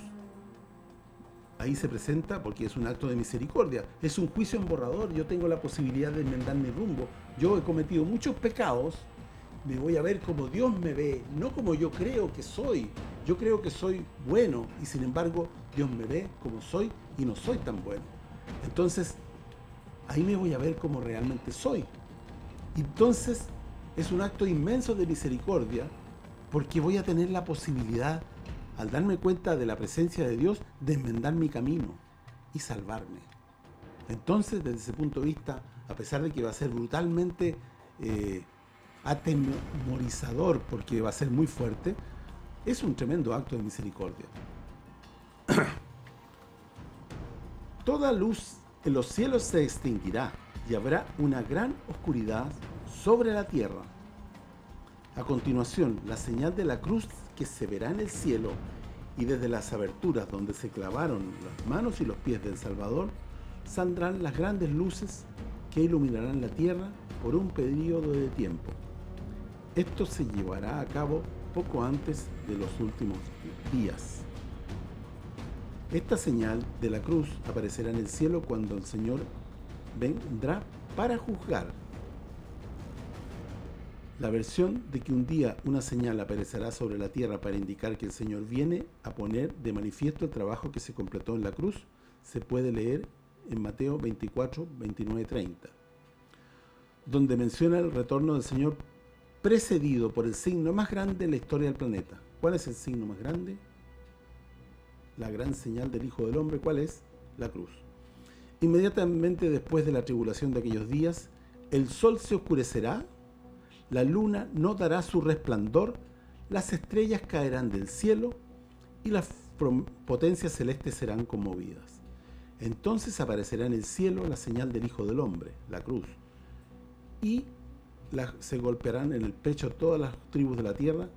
ahí se presenta porque es un acto de misericordia. Es un juicio en borrador. Yo tengo la posibilidad de enmendar mi rumbo. Yo he cometido muchos pecados. Me voy a ver como Dios me ve, no como yo creo que soy. Yo creo que soy bueno y sin embargo Dios me ve como soy y no soy tan bueno. Entonces, ahí me voy a ver como realmente soy. Entonces, es un acto inmenso de misericordia porque voy a tener la posibilidad al darme cuenta de la presencia de Dios, de enmendar mi camino y salvarme. Entonces, desde ese punto de vista, a pesar de que va a ser brutalmente eh, atemorizador, porque va a ser muy fuerte, es un tremendo acto de misericordia. Toda luz en los cielos se extinguirá y habrá una gran oscuridad sobre la tierra. A continuación, la señal de la cruz que se verá en el cielo y desde las aberturas donde se clavaron las manos y los pies del Salvador, saldrán las grandes luces que iluminarán la tierra por un periodo de tiempo. Esto se llevará a cabo poco antes de los últimos días. Esta señal de la cruz aparecerá en el cielo cuando el Señor vendrá para juzgar. La versión de que un día una señal aparecerá sobre la tierra para indicar que el Señor viene a poner de manifiesto el trabajo que se completó en la cruz se puede leer en Mateo 24, 29, 30, donde menciona el retorno del Señor precedido por el signo más grande en la historia del planeta. ¿Cuál es el signo más grande? La gran señal del Hijo del Hombre, ¿cuál es? La cruz. Inmediatamente después de la tribulación de aquellos días, el sol se oscurecerá, la luna no dará su resplandor, las estrellas caerán del cielo y las potencias celestes serán conmovidas. Entonces aparecerá en el cielo la señal del Hijo del Hombre, la cruz, y se golpearán en el pecho todas las tribus de la tierra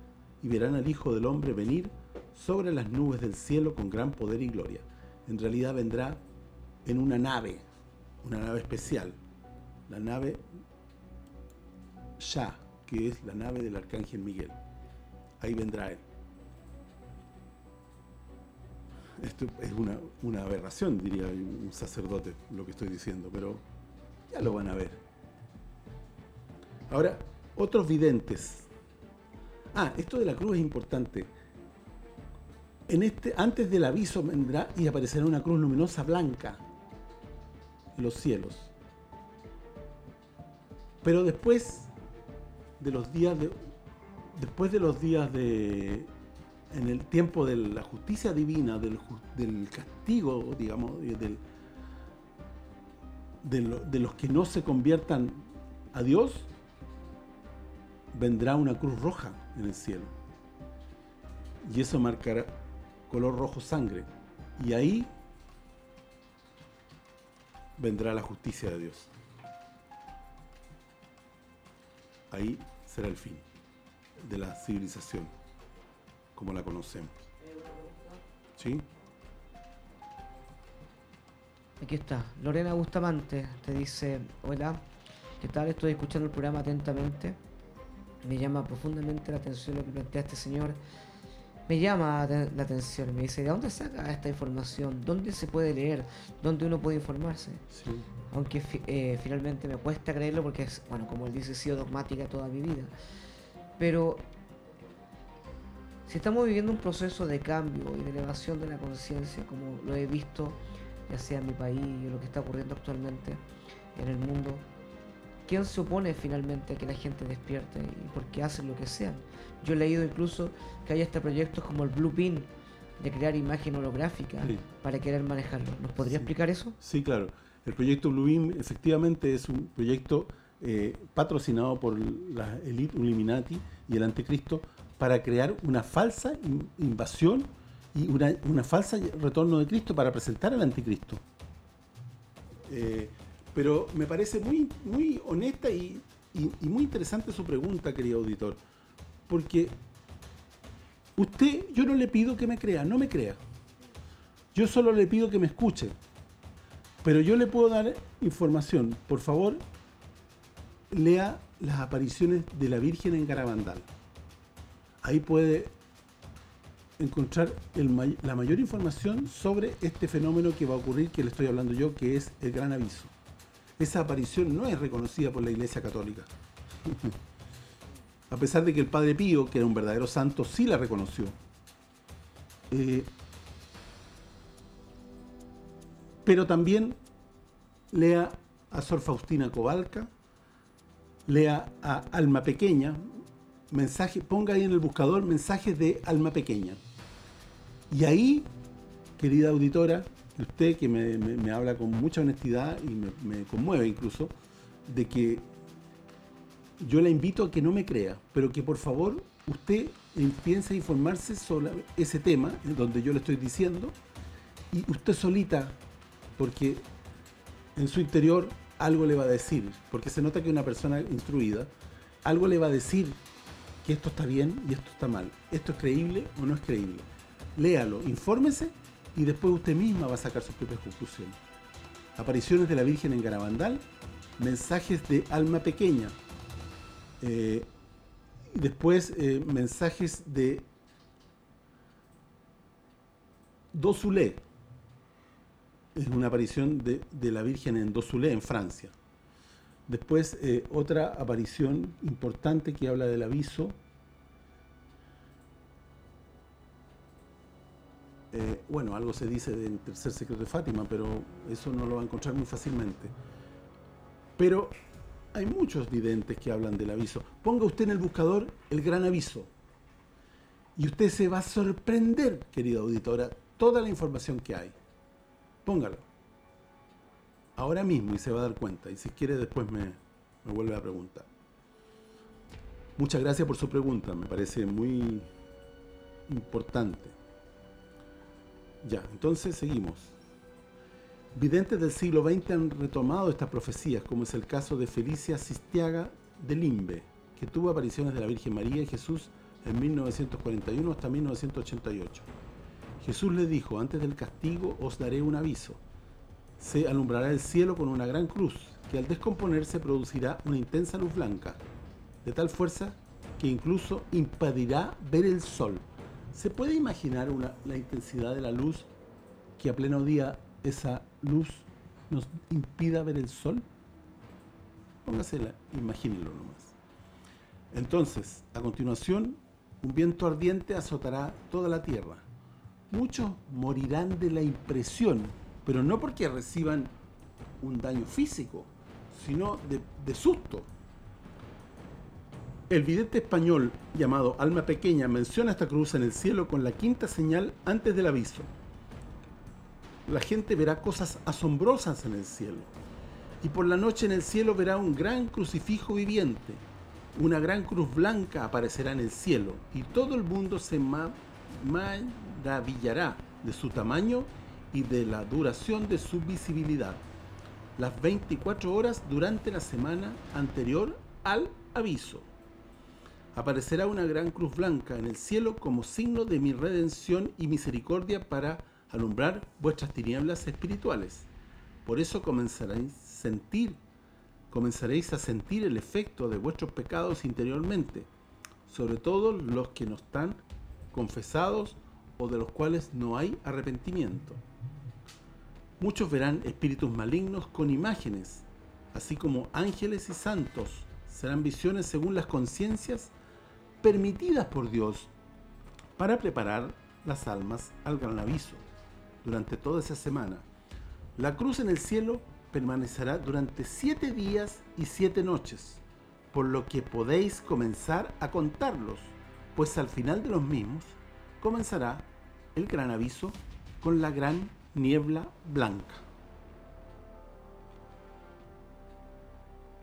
y verán al Hijo del Hombre venir sobre las nubes del cielo con gran poder y gloria. En realidad vendrá en una nave, una nave especial, la nave Ya, que es la nave del Arcángel Miguel. Ahí vendrá él. Esto es una, una aberración, diría un sacerdote, lo que estoy diciendo, pero ya lo van a ver. Ahora, otros videntes. Ah, esto de la cruz es importante. En este, antes del aviso vendrá y aparecerá una cruz luminosa blanca en los cielos. Pero después de los días de después de los días de en el tiempo de la justicia divina, del, castigo, digamos, del, de, de los que no se conviertan a Dios, vendrá una cruz roja en el cielo. Y eso marcará color rojo sangre. Y ahí vendrá la justicia de Dios. Ahí será el fin de la civilización, como la conocemos. ¿Sí? Aquí está, Lorena Bustamante te dice, hola, ¿qué tal? Estoy escuchando el programa atentamente me llama profundamente la atención lo que plantea este señor. Me llama la atención, me dice, ¿de dónde saca esta información? ¿Dónde se puede leer? ¿Dónde uno puede informarse? Aunque eh, finalmente me cuesta creerlo porque, es, bueno, como él dice, he sido dogmática toda mi vida. Pero si estamos viviendo un proceso de cambio y de elevación de la conciencia, como lo he visto, ya sea en mi país o lo que está ocurriendo actualmente en el mundo, ¿Quién se opone finalmente a que la gente despierte y por qué hacen lo que sean? Yo he leído incluso que hay hasta proyectos como el Blue Pin de crear imagen holográfica para querer manejarlo. ¿Nos podría explicar eso? Sí, claro. El proyecto Blue Beam efectivamente es un proyecto eh, patrocinado por la elite Illuminati y el anticristo para crear una falsa invasión y una, una falsa retorno de Cristo para presentar al anticristo. Eh, pero me parece muy, muy honesta y, muy interesante su pregunta, querido auditor. Porque usted, yo no le pido que me crea, no me crea. Yo solo le pido que me escuche. Pero yo le puedo dar información. Por favor, lea las apariciones de la Virgen en Garabandal. Ahí puede encontrar la mayor información sobre este fenómeno que va a ocurrir, que le estoy hablando yo, que es el gran aviso esa aparición no es reconocida por la Iglesia Católica. A pesar de que el Padre Pío, que era un verdadero santo, sí la reconoció. Eh, pero también lea a Sor Faustina Cobalca, lea a Alma Pequeña, mensaje, ponga ahí en el buscador mensajes de Alma Pequeña. Y ahí, querida auditora, usted que me, habla con mucha honestidad y me, conmueve incluso, de que yo la invito a que no me crea, pero que por favor usted empiece a informarse sobre ese tema, donde yo le estoy diciendo, y usted solita, porque en su interior algo le va a decir, porque se nota que una persona instruida, algo le va a decir que esto está bien y esto está mal, esto es creíble o no es creíble. Léalo, infórmese y después usted misma va a sacar sus propias conclusiones. Apariciones de la Virgen en Garabandal, mensajes de alma pequeña, eh, después eh, mensajes de Dosule, es una aparición de, de la Virgen en Dosulé, en Francia. Después, eh, otra aparición importante que habla del aviso. Bueno, algo se dice del tercer secreto de Fátima, pero eso no lo va a encontrar muy fácilmente. Pero hay muchos videntes que hablan del aviso. Ponga usted en el buscador el gran aviso. Y usted se va a sorprender, querida auditora, toda la información que hay. Póngalo. Ahora mismo y se va a dar cuenta. Y si quiere después me, me vuelve a preguntar. Muchas gracias por su pregunta. Me parece muy importante. Ya, entonces seguimos. Videntes del siglo XX han retomado estas profecías, como es el caso de Felicia Sistiaga de Limbe, que tuvo apariciones de la Virgen María y Jesús en 1941 hasta 1988. Jesús le dijo, antes del castigo os daré un aviso. Se alumbrará el cielo con una gran cruz, que al descomponerse producirá una intensa luz blanca, de tal fuerza que incluso impedirá ver el sol. ¿Se puede imaginar una, la intensidad de la luz que a pleno día esa luz nos impida ver el sol? Póngasela, imagínenlo nomás. Entonces, a continuación, un viento ardiente azotará toda la tierra. Muchos morirán de la impresión, pero no porque reciban un daño físico, sino de, de susto. El vidente español llamado Alma Pequeña menciona esta cruz en el cielo con la quinta señal antes del aviso. La gente verá cosas asombrosas en el cielo. Y por la noche en el cielo verá un gran crucifijo viviente. Una gran cruz blanca aparecerá en el cielo y todo el mundo se ma maravillará de su tamaño y de la duración de su visibilidad. Las 24 horas durante la semana anterior al aviso. Aparecerá una gran cruz blanca en el cielo como signo de mi redención y misericordia para alumbrar vuestras tinieblas espirituales. Por eso comenzaréis a sentir, comenzaréis a sentir el efecto de vuestros pecados interiormente, sobre todo los que no están confesados o de los cuales no hay arrepentimiento. Muchos verán espíritus malignos con imágenes, así como ángeles y santos. Serán visiones según las conciencias permitidas por Dios para preparar las almas al gran aviso durante toda esa semana. La cruz en el cielo permanecerá durante siete días y siete noches, por lo que podéis comenzar a contarlos, pues al final de los mismos comenzará el gran aviso con la gran niebla blanca.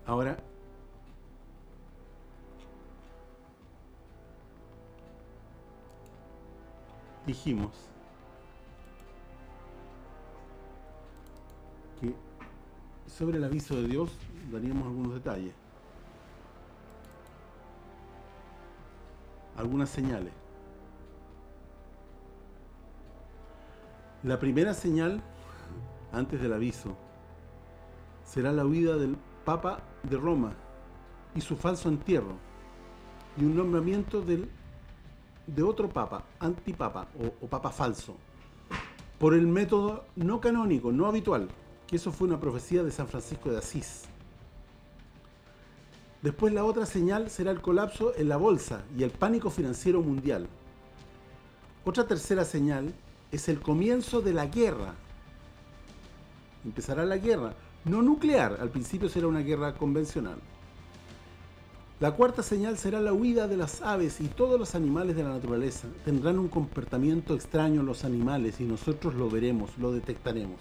Ahora, dijimos que sobre el aviso de Dios daríamos algunos detalles. Algunas señales. La primera señal, antes del aviso, será la huida del Papa de Roma y su falso entierro, y un nombramiento del, de otro Papa, antipapa o, Papa falso, por el método no canónico, no habitual, que eso fue una profecía de San Francisco de Asís. Después la otra señal será el colapso en la bolsa y el pánico financiero mundial. Otra tercera señal es el comienzo de la guerra. Empezará la guerra, no nuclear, al principio será una guerra convencional. La cuarta señal será la huida de las aves y todos los animales de la naturaleza. Tendrán un comportamiento extraño los animales y nosotros lo veremos, lo detectaremos.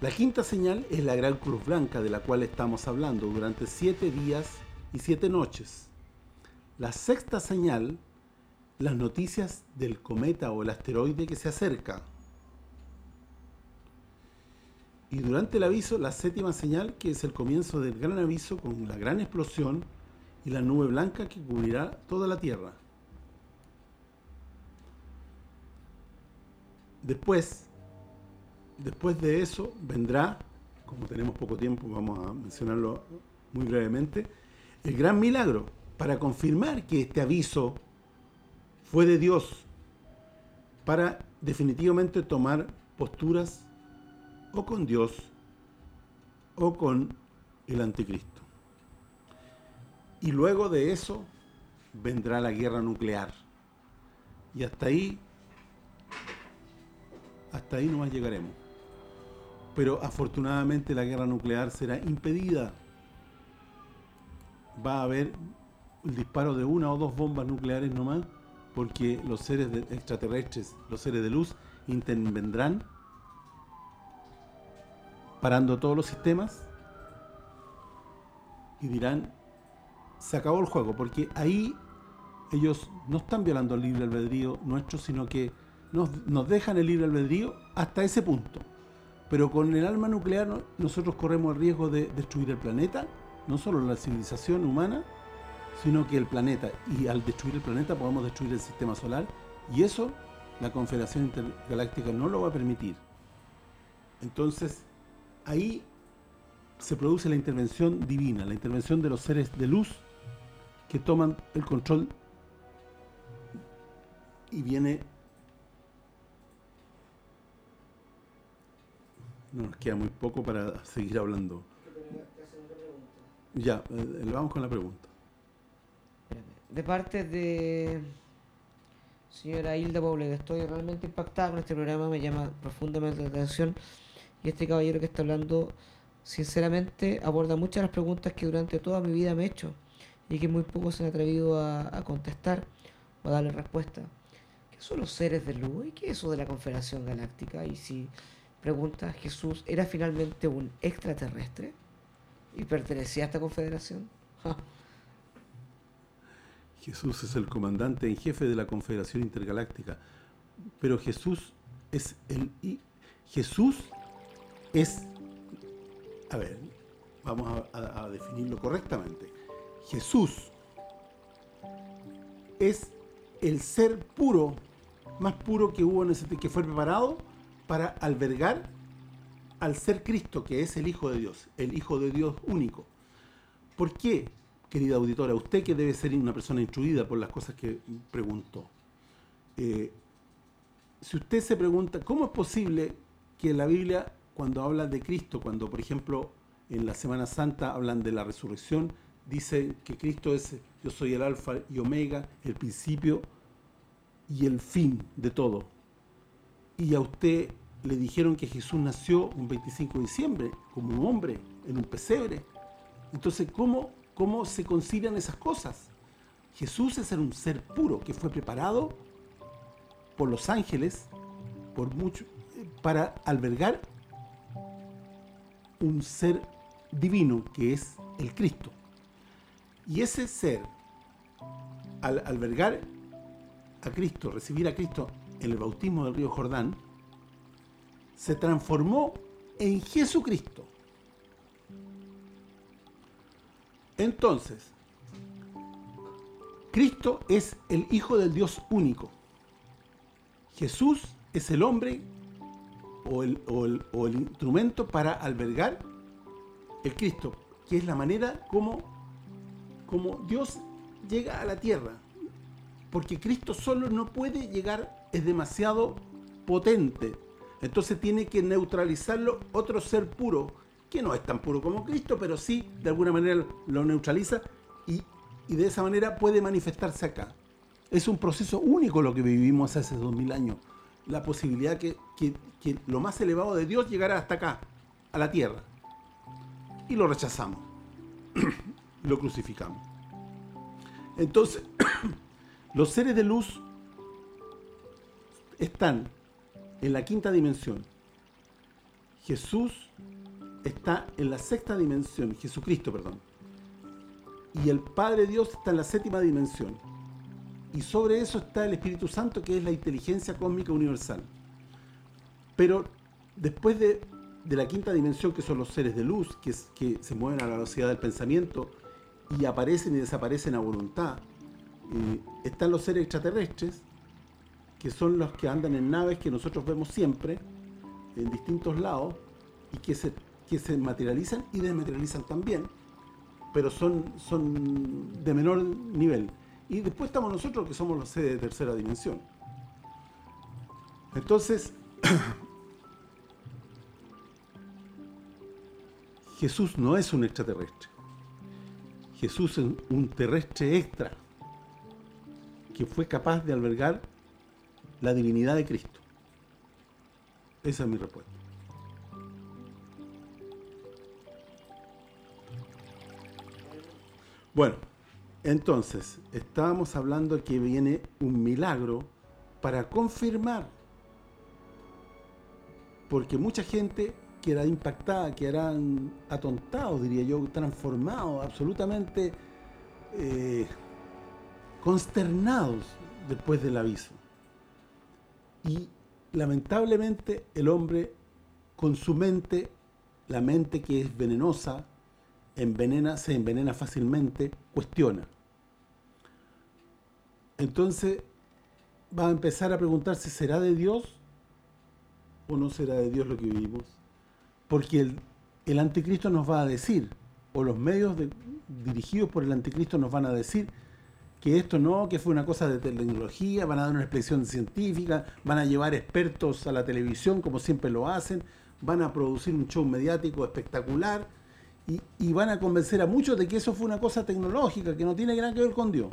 La quinta señal es la gran cruz blanca de la cual estamos hablando durante siete días y siete noches. La sexta señal, las noticias del cometa o el asteroide que se acerca. Y durante el aviso, la séptima señal, que es el comienzo del gran aviso con la gran explosión y la nube blanca que cubrirá toda la Tierra. Después, después de eso vendrá, como tenemos poco tiempo, vamos a mencionarlo muy brevemente, el gran milagro para confirmar que este aviso fue de Dios para definitivamente tomar posturas o con Dios o con el anticristo. Y luego de eso vendrá la guerra nuclear. Y hasta ahí, hasta ahí nomás llegaremos. Pero afortunadamente la guerra nuclear será impedida. Va a haber el disparo de una o dos bombas nucleares nomás, porque los seres extraterrestres, los seres de luz, intervendrán parando todos los sistemas y dirán, se acabó el juego, porque ahí ellos no están violando el libre albedrío nuestro, sino que nos, dejan el libre albedrío hasta ese punto. Pero con el arma nuclear nosotros corremos el riesgo de destruir el planeta, no solo la civilización humana, sino que el planeta. Y al destruir el planeta podemos destruir el sistema solar. Y eso la Confederación Intergaláctica no lo va a permitir. Entonces, ahí se produce la intervención divina, la intervención de los seres de luz que toman el control y viene no nos queda muy poco para seguir hablando. Ya, eh, vamos con la pregunta. De parte de señora Hilda Poble estoy realmente impactada con este programa me llama profundamente la atención y este caballero que está hablando sinceramente aborda muchas de las preguntas que durante toda mi vida me he hecho y que muy pocos se han atrevido a, contestar o a darle respuesta. ¿Qué son los seres de luz y qué es eso de la Confederación Galáctica? Y si pregunta, ¿Jesús era finalmente un extraterrestre y pertenecía a esta confederación? Jesús es el comandante en jefe de la Confederación Intergaláctica, pero Jesús es el Jesús es a ver, vamos a, definirlo correctamente. Jesús es el ser puro, más puro que hubo en ese que fue preparado para albergar al ser Cristo, que es el Hijo de Dios, el Hijo de Dios único. ¿Por qué, querida auditora? Usted que debe ser una persona instruida por las cosas que preguntó. Eh, si usted se pregunta, ¿cómo es posible que la Biblia cuando habla de Cristo, cuando por ejemplo en la Semana Santa hablan de la resurrección, dice que Cristo es, yo soy el alfa y omega, el principio y el fin de todo. Y a usted le dijeron que Jesús nació un 25 de diciembre, como un hombre, en un pesebre. Entonces, ¿cómo, cómo se concilian esas cosas? Jesús es un ser puro que fue preparado por los ángeles por mucho, para albergar un ser divino que es el Cristo. Y ese ser, al albergar a Cristo, recibir a Cristo en el bautismo del río Jordán, se transformó en Jesucristo. Entonces, Cristo es el Hijo del Dios único. Jesús es el hombre o el, el, instrumento para albergar el Cristo, que es la manera como, como Dios llega a la tierra. Porque Cristo solo no puede llegar, es demasiado potente. Entonces tiene que neutralizarlo otro ser puro, que no es tan puro como Cristo, pero sí de alguna manera lo neutraliza y, y de esa manera puede manifestarse acá. Es un proceso único lo que vivimos hace dos mil años la posibilidad que, que, lo más elevado de Dios llegara hasta acá, a la tierra. Y lo rechazamos. lo crucificamos. Entonces, los seres de luz están en la quinta dimensión. Jesús está en la sexta dimensión, Jesucristo, perdón. Y el Padre Dios está en la séptima dimensión y sobre eso está el Espíritu Santo, que es la inteligencia cósmica universal. Pero después de, la quinta dimensión, que son los seres de luz, que, que se mueven a la velocidad del pensamiento y aparecen y desaparecen a voluntad, eh, están los seres extraterrestres, que son los que andan en naves que nosotros vemos siempre, en distintos lados, y que se, que se materializan y desmaterializan también, pero son, son de menor nivel. Y después estamos nosotros que somos los seres de tercera dimensión. Entonces, Jesús no es un extraterrestre. Jesús es un terrestre extra que fue capaz de albergar la divinidad de Cristo. Esa es mi respuesta. Bueno, entonces, estábamos hablando que viene un milagro para confirmar. Porque mucha gente quedará impactada, quedarán atontados, diría yo, transformados, absolutamente eh, consternados después del aviso. Y lamentablemente el hombre con su mente, la mente que es venenosa, envenena, se envenena fácilmente, cuestiona. Entonces va a empezar a preguntarse, ¿será de Dios o no será de Dios lo que vivimos? Porque el, el anticristo nos va a decir, o los medios dirigidos por el anticristo nos van a decir, que esto no, que fue una cosa de tecnología, van a dar una expresión científica, van a llevar expertos a la televisión como siempre lo hacen, van a producir un show mediático espectacular y, van a convencer a muchos de que eso fue una cosa tecnológica, que no tiene nada que ver con Dios.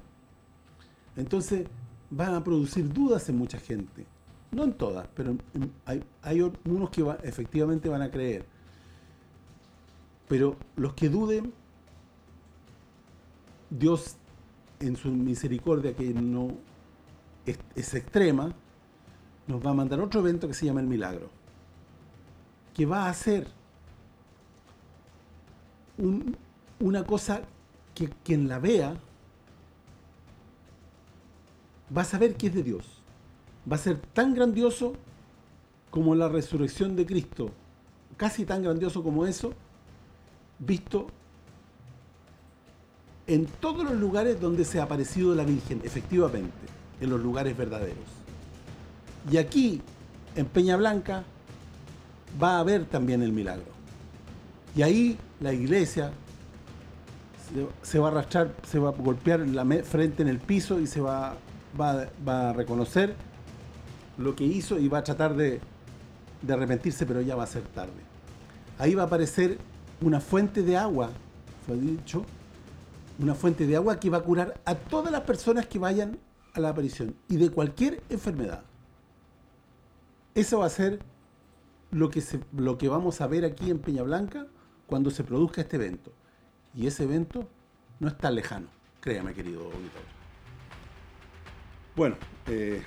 Entonces van a producir dudas en mucha gente. No en todas, pero hay, hay unos que efectivamente van a creer. Pero los que duden, Dios en su misericordia, que no es, es, extrema, nos va a mandar otro evento que se llama el milagro. Que va a hacer una cosa que quien la vea va a saber que es de Dios. Va a ser tan grandioso como la resurrección de Cristo, casi tan grandioso como eso, visto en todos los lugares donde se ha aparecido la Virgen, efectivamente, en los lugares verdaderos. Y aquí, en Peña Blanca, va a haber también el milagro. Y ahí la iglesia se, va a arrastrar, se va a golpear la frente en el piso y se va, a reconocer lo que hizo y va a tratar de, arrepentirse, pero ya va a ser tarde. Ahí va a aparecer una fuente de agua, fue dicho, una fuente de agua que va a curar a todas las personas que vayan a la aparición y de cualquier enfermedad. Eso va a ser lo que, lo que vamos a ver aquí en Peña Blanca cuando se produzca este evento. Y ese evento no es tan lejano, créame, querido auditorio. Bueno, eh,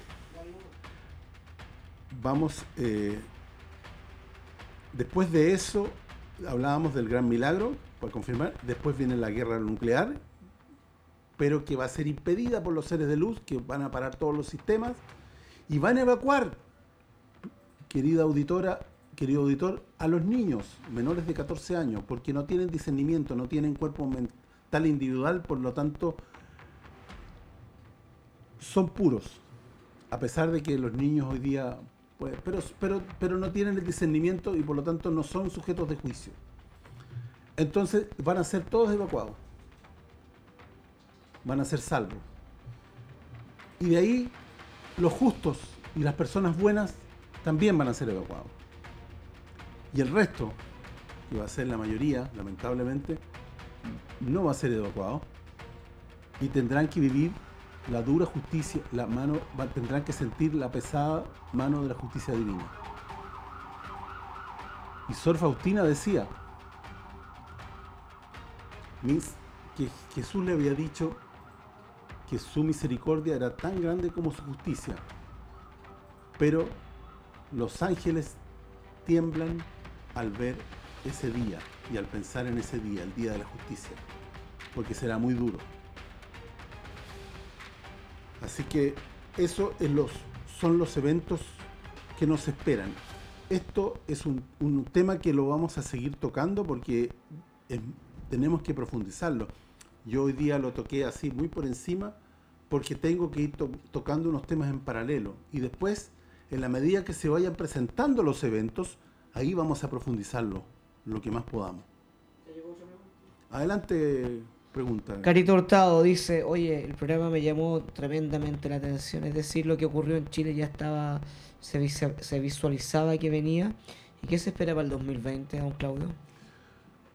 vamos... Eh, después de eso, hablábamos del gran milagro, para confirmar, después viene la guerra nuclear, pero que va a ser impedida por los seres de luz, que van a parar todos los sistemas, y van a evacuar, querida auditora, querido auditor, a los niños menores de 14 años, porque no tienen discernimiento, no tienen cuerpo mental individual, por lo tanto, son puros. A pesar de que los niños hoy día, pues, pero, pero, pero no tienen el discernimiento y por lo tanto no son sujetos de juicio. Entonces van a ser todos evacuados. Van a ser salvos. Y de ahí los justos y las personas buenas también van a ser evacuados. Y el resto, que va a ser la mayoría, lamentablemente, no va a ser evacuado y tendrán que vivir la dura justicia, la mano tendrán que sentir la pesada mano de la justicia divina. Y Sor Faustina decía que Jesús le había dicho que su misericordia era tan grande como su justicia, pero los ángeles tiemblan al ver ese día y al pensar en ese día, el día de la justicia, porque será muy duro. Así que eso es los, son los eventos que nos esperan. Esto es un, tema que lo vamos a seguir tocando porque tenemos que profundizarlo. Yo hoy día lo toqué así muy por encima porque tengo que ir tocando unos temas en paralelo. Y después, en la medida que se vayan presentando los eventos, ahí vamos a profundizarlo lo que más podamos. Adelante, pregunta. Carito Hurtado dice, oye, el programa me llamó tremendamente la atención, es decir, lo que ocurrió en Chile ya estaba, se, visualizaba que venía. ¿Y qué se espera para el 2020, don Claudio?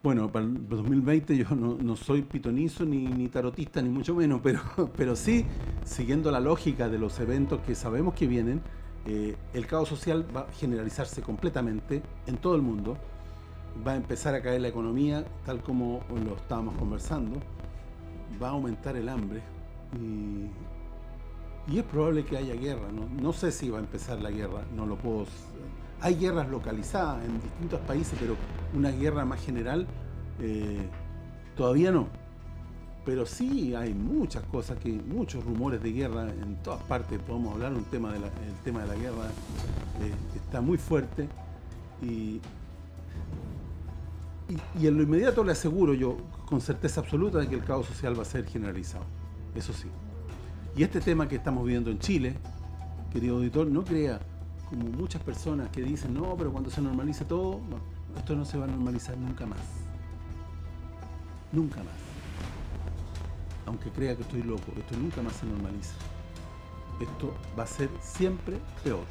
Bueno, para el 2020 yo no, soy pitonizo ni, ni, tarotista, ni mucho menos, pero, pero sí, siguiendo la lógica de los eventos que sabemos que vienen, eh, el caos social va a generalizarse completamente en todo el mundo, va a empezar a caer la economía, tal como lo estábamos conversando, va a aumentar el hambre y, es probable que haya guerra, ¿no? sé si va a empezar la guerra, no lo puedo hay guerras localizadas en distintos países, pero una guerra más general eh, todavía no. Pero sí hay muchas cosas, que muchos rumores de guerra en todas partes. Podemos hablar un tema de la, el tema de la guerra eh, está muy fuerte y, y, en lo inmediato le aseguro yo con certeza absoluta de que el caos social va a ser generalizado. Eso sí. Y este tema que estamos viviendo en Chile, querido auditor, no crea como muchas personas que dicen, no, pero cuando se normalice todo, esto no se va a normalizar nunca más. Nunca más. Aunque crea que estoy loco, esto nunca más se normaliza. Esto va a ser siempre peor.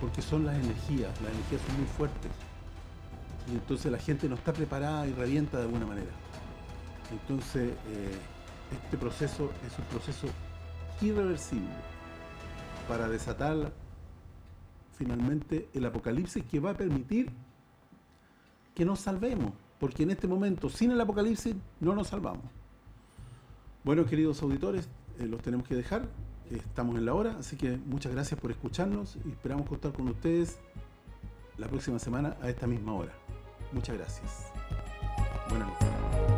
Porque son las energías, las energías son muy fuertes. Y entonces la gente no está preparada y revienta de alguna manera. Entonces, eh, este proceso es un proceso irreversible para desatar finalmente el apocalipsis que va a permitir que nos salvemos, porque en este momento sin el apocalipsis no nos salvamos. Bueno, queridos auditores, eh, los tenemos que dejar, estamos en la hora, así que muchas gracias por escucharnos y esperamos contar con ustedes la próxima semana a esta misma hora. Muchas gracias. Buenas noches.